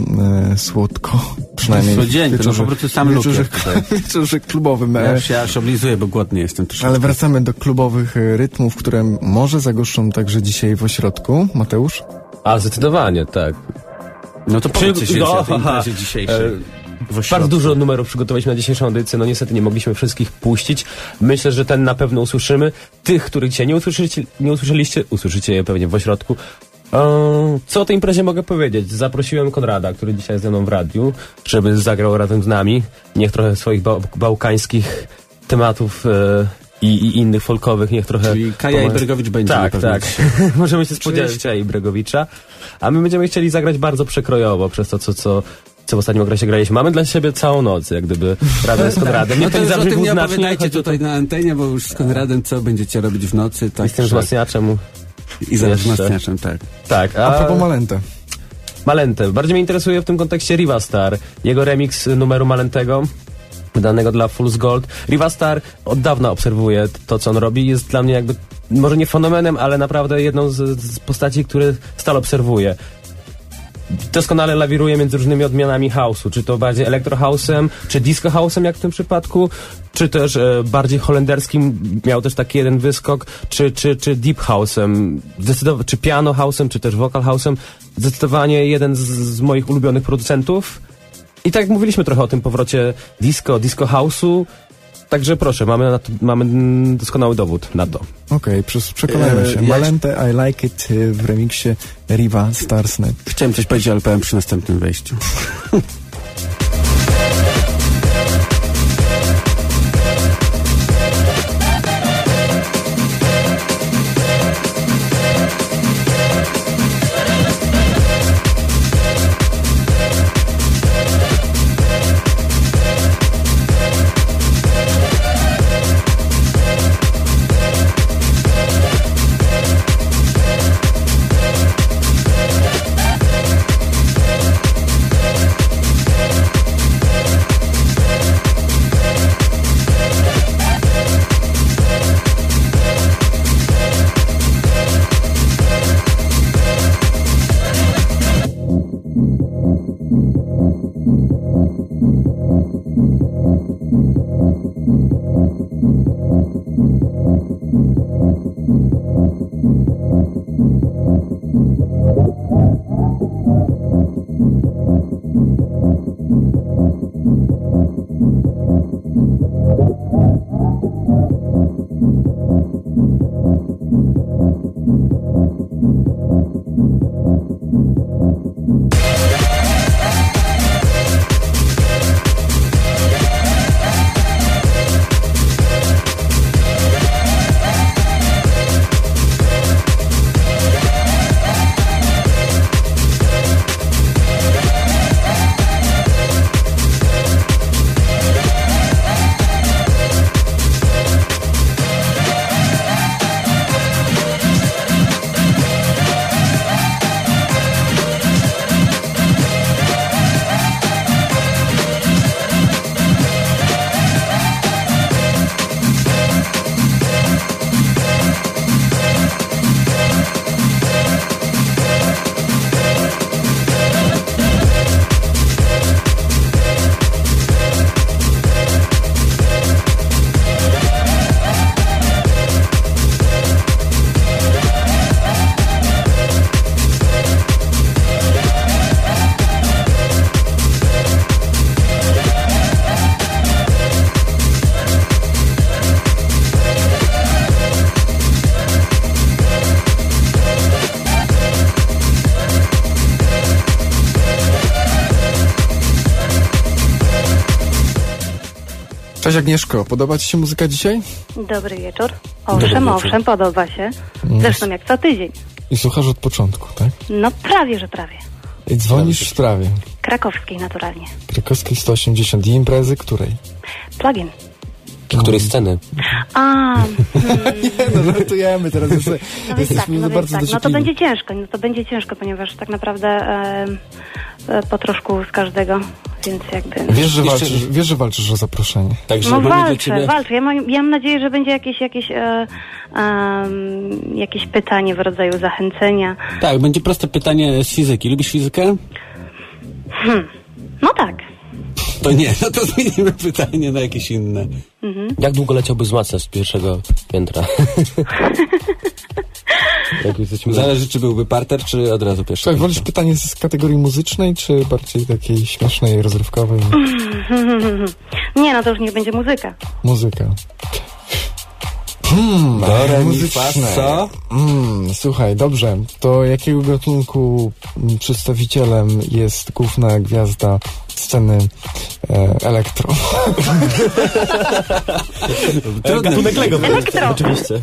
słodko. Przynajmniej Słodzienko, no po prostu sam wieczorze, lukier tutaj. wieczorze klubowym. Ja E, już się aż oblizuję, bo głodny jestem troszkę. ale wracamy do klubowych e, rytmów, które może zagoszczą także dzisiaj w ośrodku. Mateusz? A, zdecydowanie, tak. No to Przy- więcej no, o tej haha. imprezie dzisiejszej. E. Bardzo dużo numerów przygotowaliśmy na dzisiejszą audycję, no niestety nie mogliśmy wszystkich puścić. Myślę, że ten na pewno usłyszymy. Tych, których dzisiaj nie usłyszeliście, nie usłyszeliście usłyszycie je pewnie w ośrodku. Co o tej imprezie mogę powiedzieć? Zaprosiłem Konrada, który dzisiaj jest ze mną w radiu, żeby zagrał razem z nami. Niech trochę swoich bał bałkańskich tematów e, i, innych folkowych, niech trochę... Czyli Kaja Ibrygowicz będzie Tak, tak. Możemy się spodziewać Kaja Ibrygowicza. A my będziemy chcieli zagrać bardzo przekrojowo, przez to, co, co, co w ostatnim okresie graliśmy. Mamy dla siebie całą noc, jak gdyby razem z Konradem. No to to już o tym nie opowiadajcie tutaj na antenie, bo już z Konradem co będziecie robić w nocy. Tak, I z tym wzmacniaczem. I za jeszcze. wzmacniaczem, tak. Tak, A propos Malente. Malente. Bardziej mnie interesuje w tym kontekście Riva Star. Jego remix numeru Malentego. Wydanego dla Fool's Gold. Riva Star od dawna obserwuję to, co on robi. Jest dla mnie jakby, może nie fenomenem, ale naprawdę jedną z, z postaci, które stale obserwuję. Doskonale lawiruje między różnymi odmianami house'u, czy to bardziej electro house'em, czy disco house'em jak w tym przypadku, czy też e, bardziej holenderskim, miał też taki jeden wyskok, czy, czy, czy deep house'em, zdecydowanie, czy piano house'em, czy też vocal house'em. Zdecydowanie jeden z, z moich ulubionych producentów. I tak jak mówiliśmy trochę o tym powrocie disco, disco house'u, także proszę, mamy, na to, mamy doskonały dowód na to. Okej, okay, przekonajmy E, się. ja- Malente, I Like It e, w remiksie Riva Starsnet. Chciałem coś powiedzieć, ale powiem przy następnym wejściu. Cześć Agnieszko, podoba Ci się muzyka dzisiaj? Dobry wieczór. Dobry Owszem, wieczór. owszem, podoba się. Mm. Zresztą jak co tydzień. I słuchasz od początku, tak? No prawie, że prawie. I dzwonisz w sprawie Krakowskiej naturalnie. Krakowskiej 180 i imprezy której? Plugin. Której sceny? A, Nie, no żartujemy teraz jeszcze. no więc tak, jesteśmy no więc bardzo tak. No to będzie ciężko, no to będzie ciężko, ponieważ tak naprawdę e, e, po troszku z każdego, więc jakby... Wiesz, że walczysz, wiesz, że walczysz o zaproszenie. Także No walczę, walczę. Ja mam, ja mam nadzieję, że będzie jakieś, jakieś, e, em, jakieś pytanie w rodzaju zachęcenia. Tak, będzie proste pytanie z fizyki. Lubisz fizykę? Hmm. No tak. To nie, no to zmienimy pytanie na jakieś inne. Mhm. Jak długo leciałby z Macna z pierwszego piętra? Jak jesteśmy... Zależy, czy byłby parter, czy od razu pierwszy. Słuchaj, wolisz pytanie z kategorii muzycznej, czy bardziej takiej śmiesznej, rozrywkowej? Nie, no to już niech będzie muzyka. Muzyka. Hmm, Do, re, mi, muzyczne. fa, so? Mm, słuchaj, dobrze. To jakiego gatunku mm, przedstawicielem jest główna gwiazda sceny e, elektro? Trudne. Gatunek Lego Elektro. Oczywiście.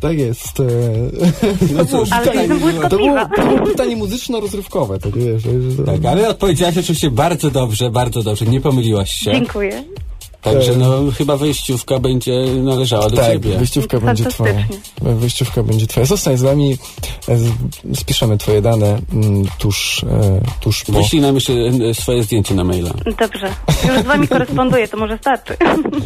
Tak jest. E, No cóż, Ale pytanie, to, było, błyskotliwa. to było pytanie muzyczno-rozrywkowe, tak wiesz. Tak, ale odpowiedziałaś oczywiście bardzo dobrze, bardzo dobrze. Nie pomyliłaś się. Dziękuję. Także no, chyba wejściówka będzie należała do tak, ciebie. wyjściówka będzie twoja. Wyjściówka będzie twoja. Zostań z nami, e, spiszemy twoje dane mm, tuż, e, tuż po... Wyślij nam jeszcze e, swoje zdjęcie na maila. Dobrze. Już z wami koresponduję, to może starczy.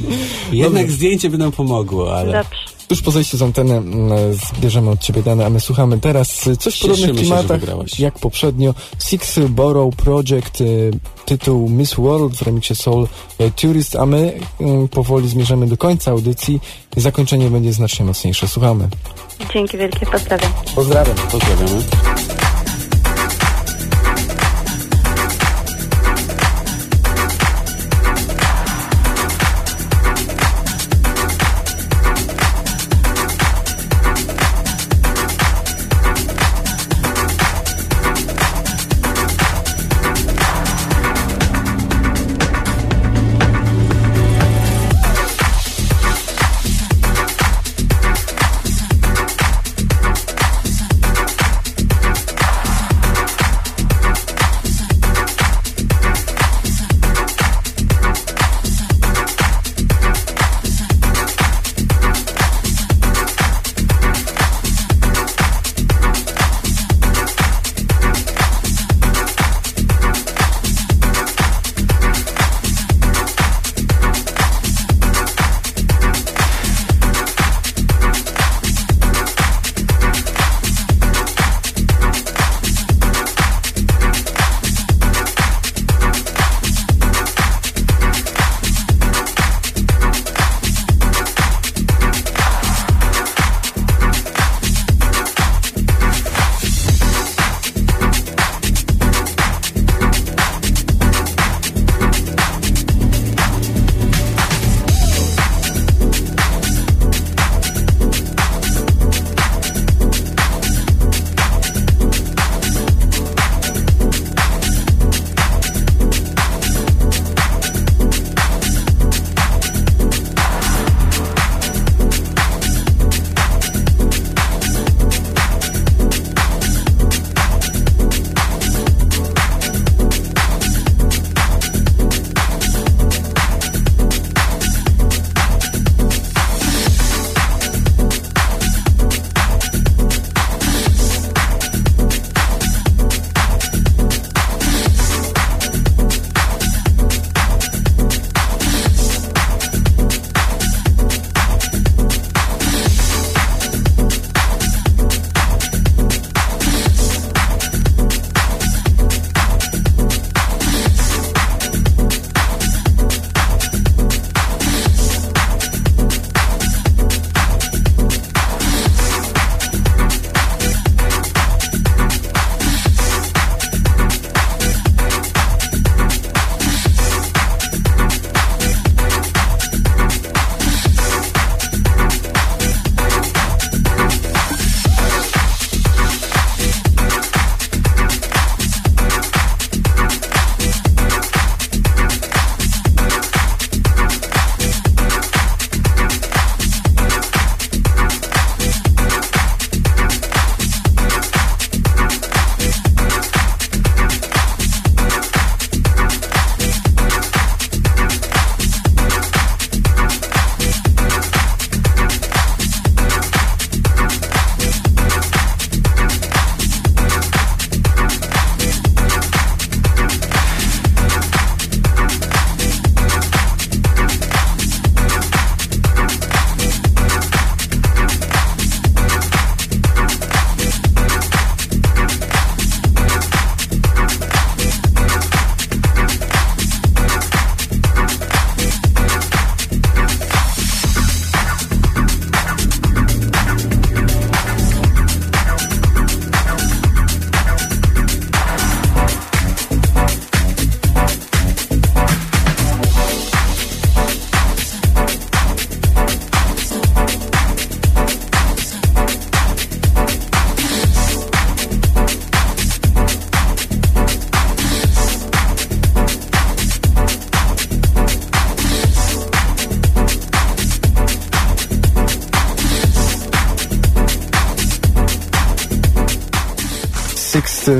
Jednak zdjęcie by nam pomogło, ale... Dobrze. Tuż po zejściu z anteny mm, zbierzemy od ciebie dane, a my słuchamy teraz y, coś w podobnych się, klimatach wygrałaś. jak poprzednio. Six Borough Project, y, tytuł Miss World w remixie Soul y, Tourist, a my y, powoli zmierzamy do końca audycji. Zakończenie będzie znacznie mocniejsze. Słuchamy. Dzięki wielkie, pozdrawiam. Pozdrawiam. Pozdrawiamy.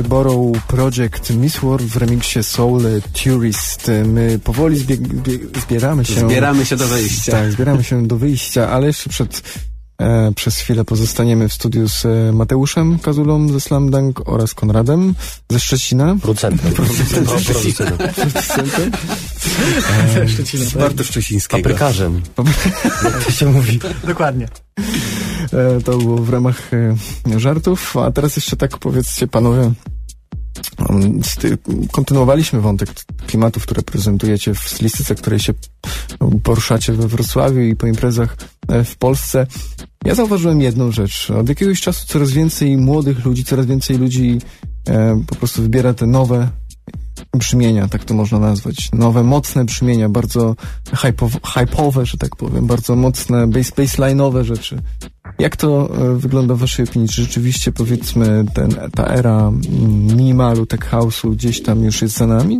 Borough Project Miss World w remiksie Soul Tourist. My powoli zbieramy się. Zbieramy się do wyjścia. Tak, zbieramy się do wyjścia, ale jeszcze przed e, przez chwilę pozostaniemy w studiu z e, Mateuszem Kazulą ze Slam Dunk oraz Konradem ze Szczecina. Producentem. Producentem. No, producentem. Producentem. Ze Szczecina, z. Bartu Szczecińskiego. Paprykarzem. Jak to się mówi. Dokładnie. E, To było w ramach e, żartów, a teraz jeszcze tak powiedzcie panowie, ty, kontynuowaliśmy wątek klimatów, które prezentujecie w stylistyce, której się poruszacie we Wrocławiu i po imprezach e, w Polsce. Ja zauważyłem jedną rzecz. Od jakiegoś czasu coraz więcej młodych ludzi, coraz więcej ludzi e, po prostu wybiera te nowe brzmienia, tak to można nazwać. Nowe, mocne brzmienia, bardzo hypow- hypowe, że tak powiem, bardzo mocne, base, baseline'owe rzeczy. Jak to e, wygląda w waszej opinii? Czy rzeczywiście, powiedzmy, ten, ta era mm, minimalu, tech house'u gdzieś tam już jest za nami?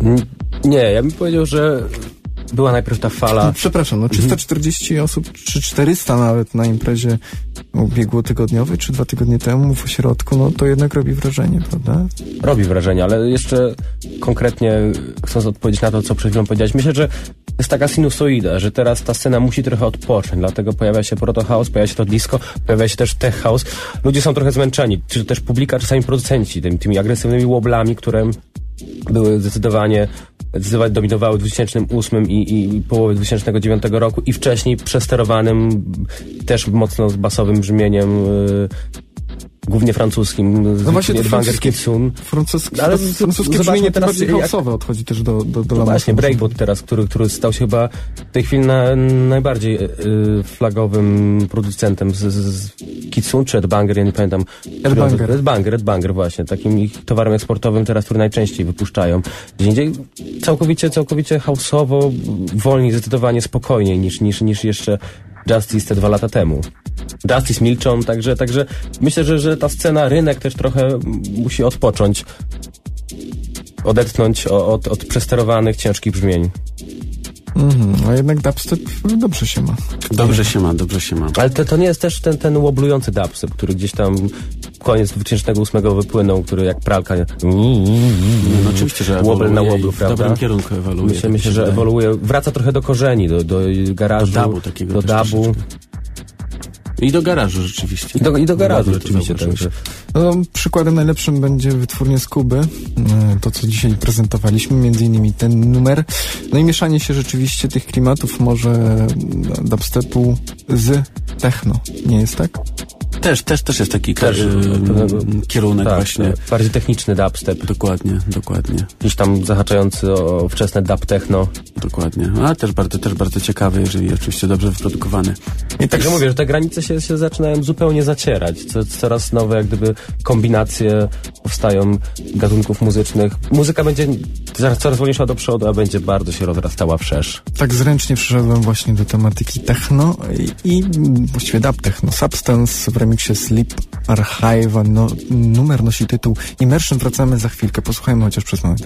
N- Nie, ja bym powiedział, że była najpierw ta fala. Przepraszam, no 340 osób, czy 400 nawet na imprezie ubiegłotygodniowej, czy dwa tygodnie temu w ośrodku, no to jednak robi wrażenie, prawda? Robi wrażenie, ale jeszcze konkretnie chcąc odpowiedzieć na to, co przed chwilą powiedziałeś, myślę, że jest taka sinusoida, że teraz ta scena musi trochę odpocząć, dlatego pojawia się proto house, pojawia się to disco, pojawia się też tech house. Ludzie są trochę zmęczeni, czy też publika, czy sami producenci, tymi, tymi agresywnymi łoblami, które były zdecydowanie, zdecydowanie dominowały w 2008 i, i połowie 2009 roku i wcześniej przesterowanym też mocno z basowym brzmieniem y, głównie francuskim No właśnie to francuskie, Kitsun. francuskie, Ale francuskie brzmienie teraz, bardziej jak- house'owe odchodzi też do, do, do No właśnie, Breakbot teraz, który, który stał się chyba w tej chwili na, najbardziej y, flagowym producentem z, z, z Kitsun czy Ed Banger, ja nie pamiętam. Ed Banger. Ed Banger, Ed Banger właśnie, takim ich towarem eksportowym teraz, który najczęściej wypuszczają. Gdzie indziej całkowicie, całkowicie houseowo, wolniej, zdecydowanie spokojniej niż, niż, niż jeszcze Justice te dwa lata temu. Justice milczą, także, także myślę, że, że ta scena, rynek też trochę musi odpocząć, odetchnąć od, od przesterowanych, ciężkich brzmień. Mhm, a jednak dubstep dobrze się ma. Dobrze się ma, dobrze się ma. Ale to, to nie jest też ten, ten łoblujący dubstep, który gdzieś tam koniec 2008 wypłynął, który jak pralka... Nie, no oczywiście, że Wobble na woblu, i w prawda? dobrym kierunku ewoluuje, Myślę, tak myślę się że wydaje. ewoluuje, wraca trochę do korzeni, do, do garażu, Do dubu takiego do dubu. I do garażu rzeczywiście. I do, i do garażu to rzeczywiście, także. No, przykładem najlepszym będzie wytwórnia Skuby. E, To, co dzisiaj prezentowaliśmy, między innymi ten numer. No i mieszanie się rzeczywiście tych klimatów może dubstepu z techno. Nie jest tak? Też, też, też jest taki Też, e, pewnego- kierunek tak, właśnie. tak, bardziej techniczny dubstep. Dokładnie, dokładnie. Gdzieś tam zahaczający o wczesne dub techno. Dokładnie. A też bardzo, też bardzo ciekawy, jeżeli oczywiście dobrze wyprodukowany. I Także mówię, że te granice się, się zaczynają zupełnie zacierać. Co, coraz nowe jak gdyby kombinacje powstają gatunków muzycznych. Muzyka będzie coraz wolniej szła do przodu, a będzie bardzo się rozrastała wszerz. Tak zręcznie przyszedłem właśnie do tematyki techno i, i właściwie dub techno. Substance remiksie Sleep Archive. No, numer nosi tytuł Immersion. Wracamy za chwilkę. Posłuchajmy chociaż przez moment.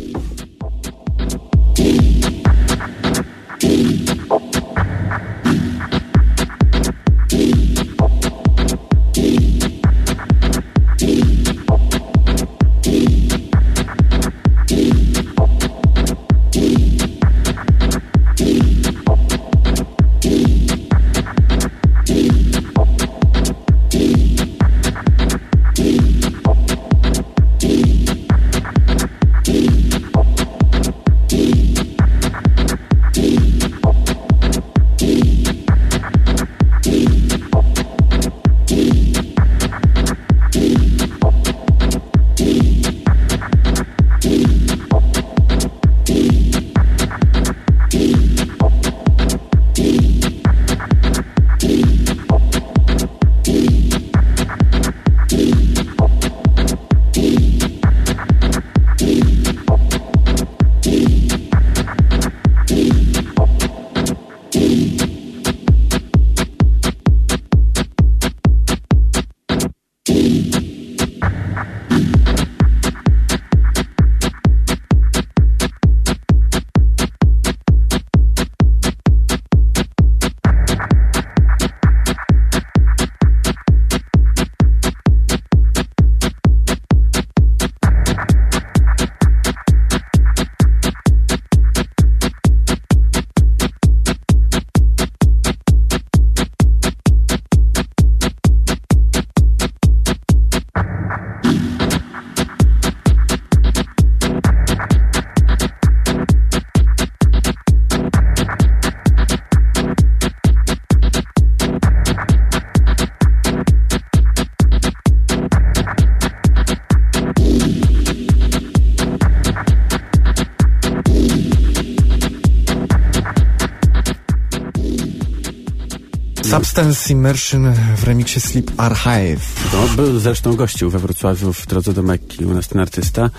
Substance Immersion w remiksie Sleep Archive. No, był zresztą gościł we Wrocławiu w drodze do Mekki u nas ten artysta.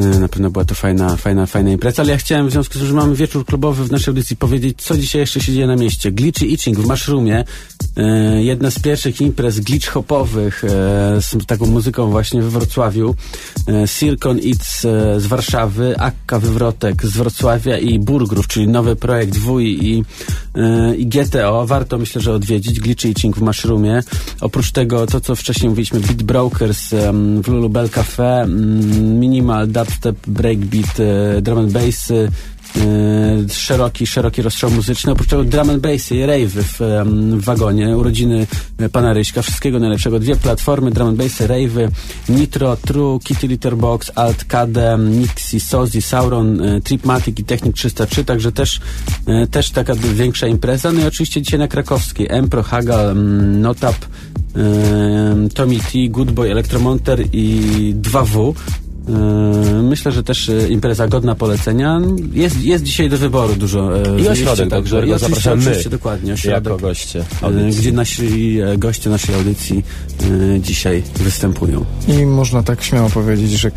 Y, Na pewno była to fajna, fajna, fajna impreza, ale ja chciałem w związku z tym, że mamy wieczór klubowy w naszej audycji powiedzieć, co dzisiaj jeszcze się dzieje na mieście. Glitchy Itching w Mushroomie, jedna z pierwszych imprez glitch hopowych y, z taką muzyką właśnie we Wrocławiu. Y, Circon It's z Warszawy, Akka Wywrotek z Wrocławia i Burgrów, czyli nowy projekt WUI i, i GTO. Warto myślę, że odwiedzić Glitchy Itching w Mushroomie. Oprócz tego to, co wcześniej mówiliśmy, Beat Brokers w Lulubel Cafe, mm, minimal, dubstep, breakbeat, e, drum and bass, e, szeroki, szeroki rozstrzał muzyczny. Oprócz tego drum and bassy i rave'y w, w wagonie, urodziny pana Ryśka, wszystkiego najlepszego. Dwie platformy, drum and bassy, rave'y, Nitro, True, Kitty Litter Box, Alt, KD, Nixie, Sozi, Sauron, e, Tripmatic i Technic 303, także też, e, też taka większa impreza. No i oczywiście dzisiaj na krakowskiej, Empro, Hagal, mm, Notap, Tommy T, Good Boy, Electromonter i 2W. Yy, Myślę, że też e, impreza godna polecenia. Jest, jest dzisiaj do wyboru dużo. e, I ośrodek, także i oczywiście, zapraszamy my, oczywiście, dokładnie, ośrodek, jako goście e, audycji. gdzie nasi e, goście naszej audycji e, dzisiaj występują. I można tak śmiało powiedzieć, że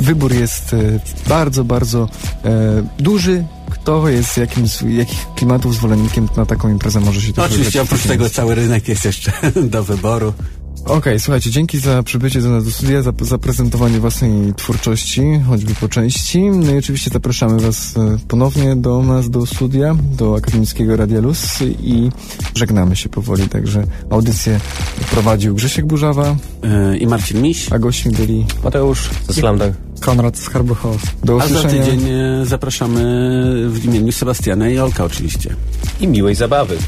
wybór jest e, bardzo, bardzo e, duży. Kto jest jakim, z- jakich klimatów zwolennikiem na taką imprezę może się też oczywiście oprócz tego cały rynek jest jeszcze do wyboru. Okej, słuchajcie, dzięki za przybycie do nas do studia, za zaprezentowanie własnej twórczości, choćby po części. No i oczywiście zapraszamy Was e, ponownie do nas do studia, do Akademickiego Radia Luz i żegnamy się powoli, także audycję prowadził Grzesiek Burzawa e, i Marcin Miś, a gośćmi byli Mateusz ze Slamdang. Konrad z. Do A za usłyszenia. tydzień e, zapraszamy w imieniu Sebastiana i Olka oczywiście. I miłej zabawy.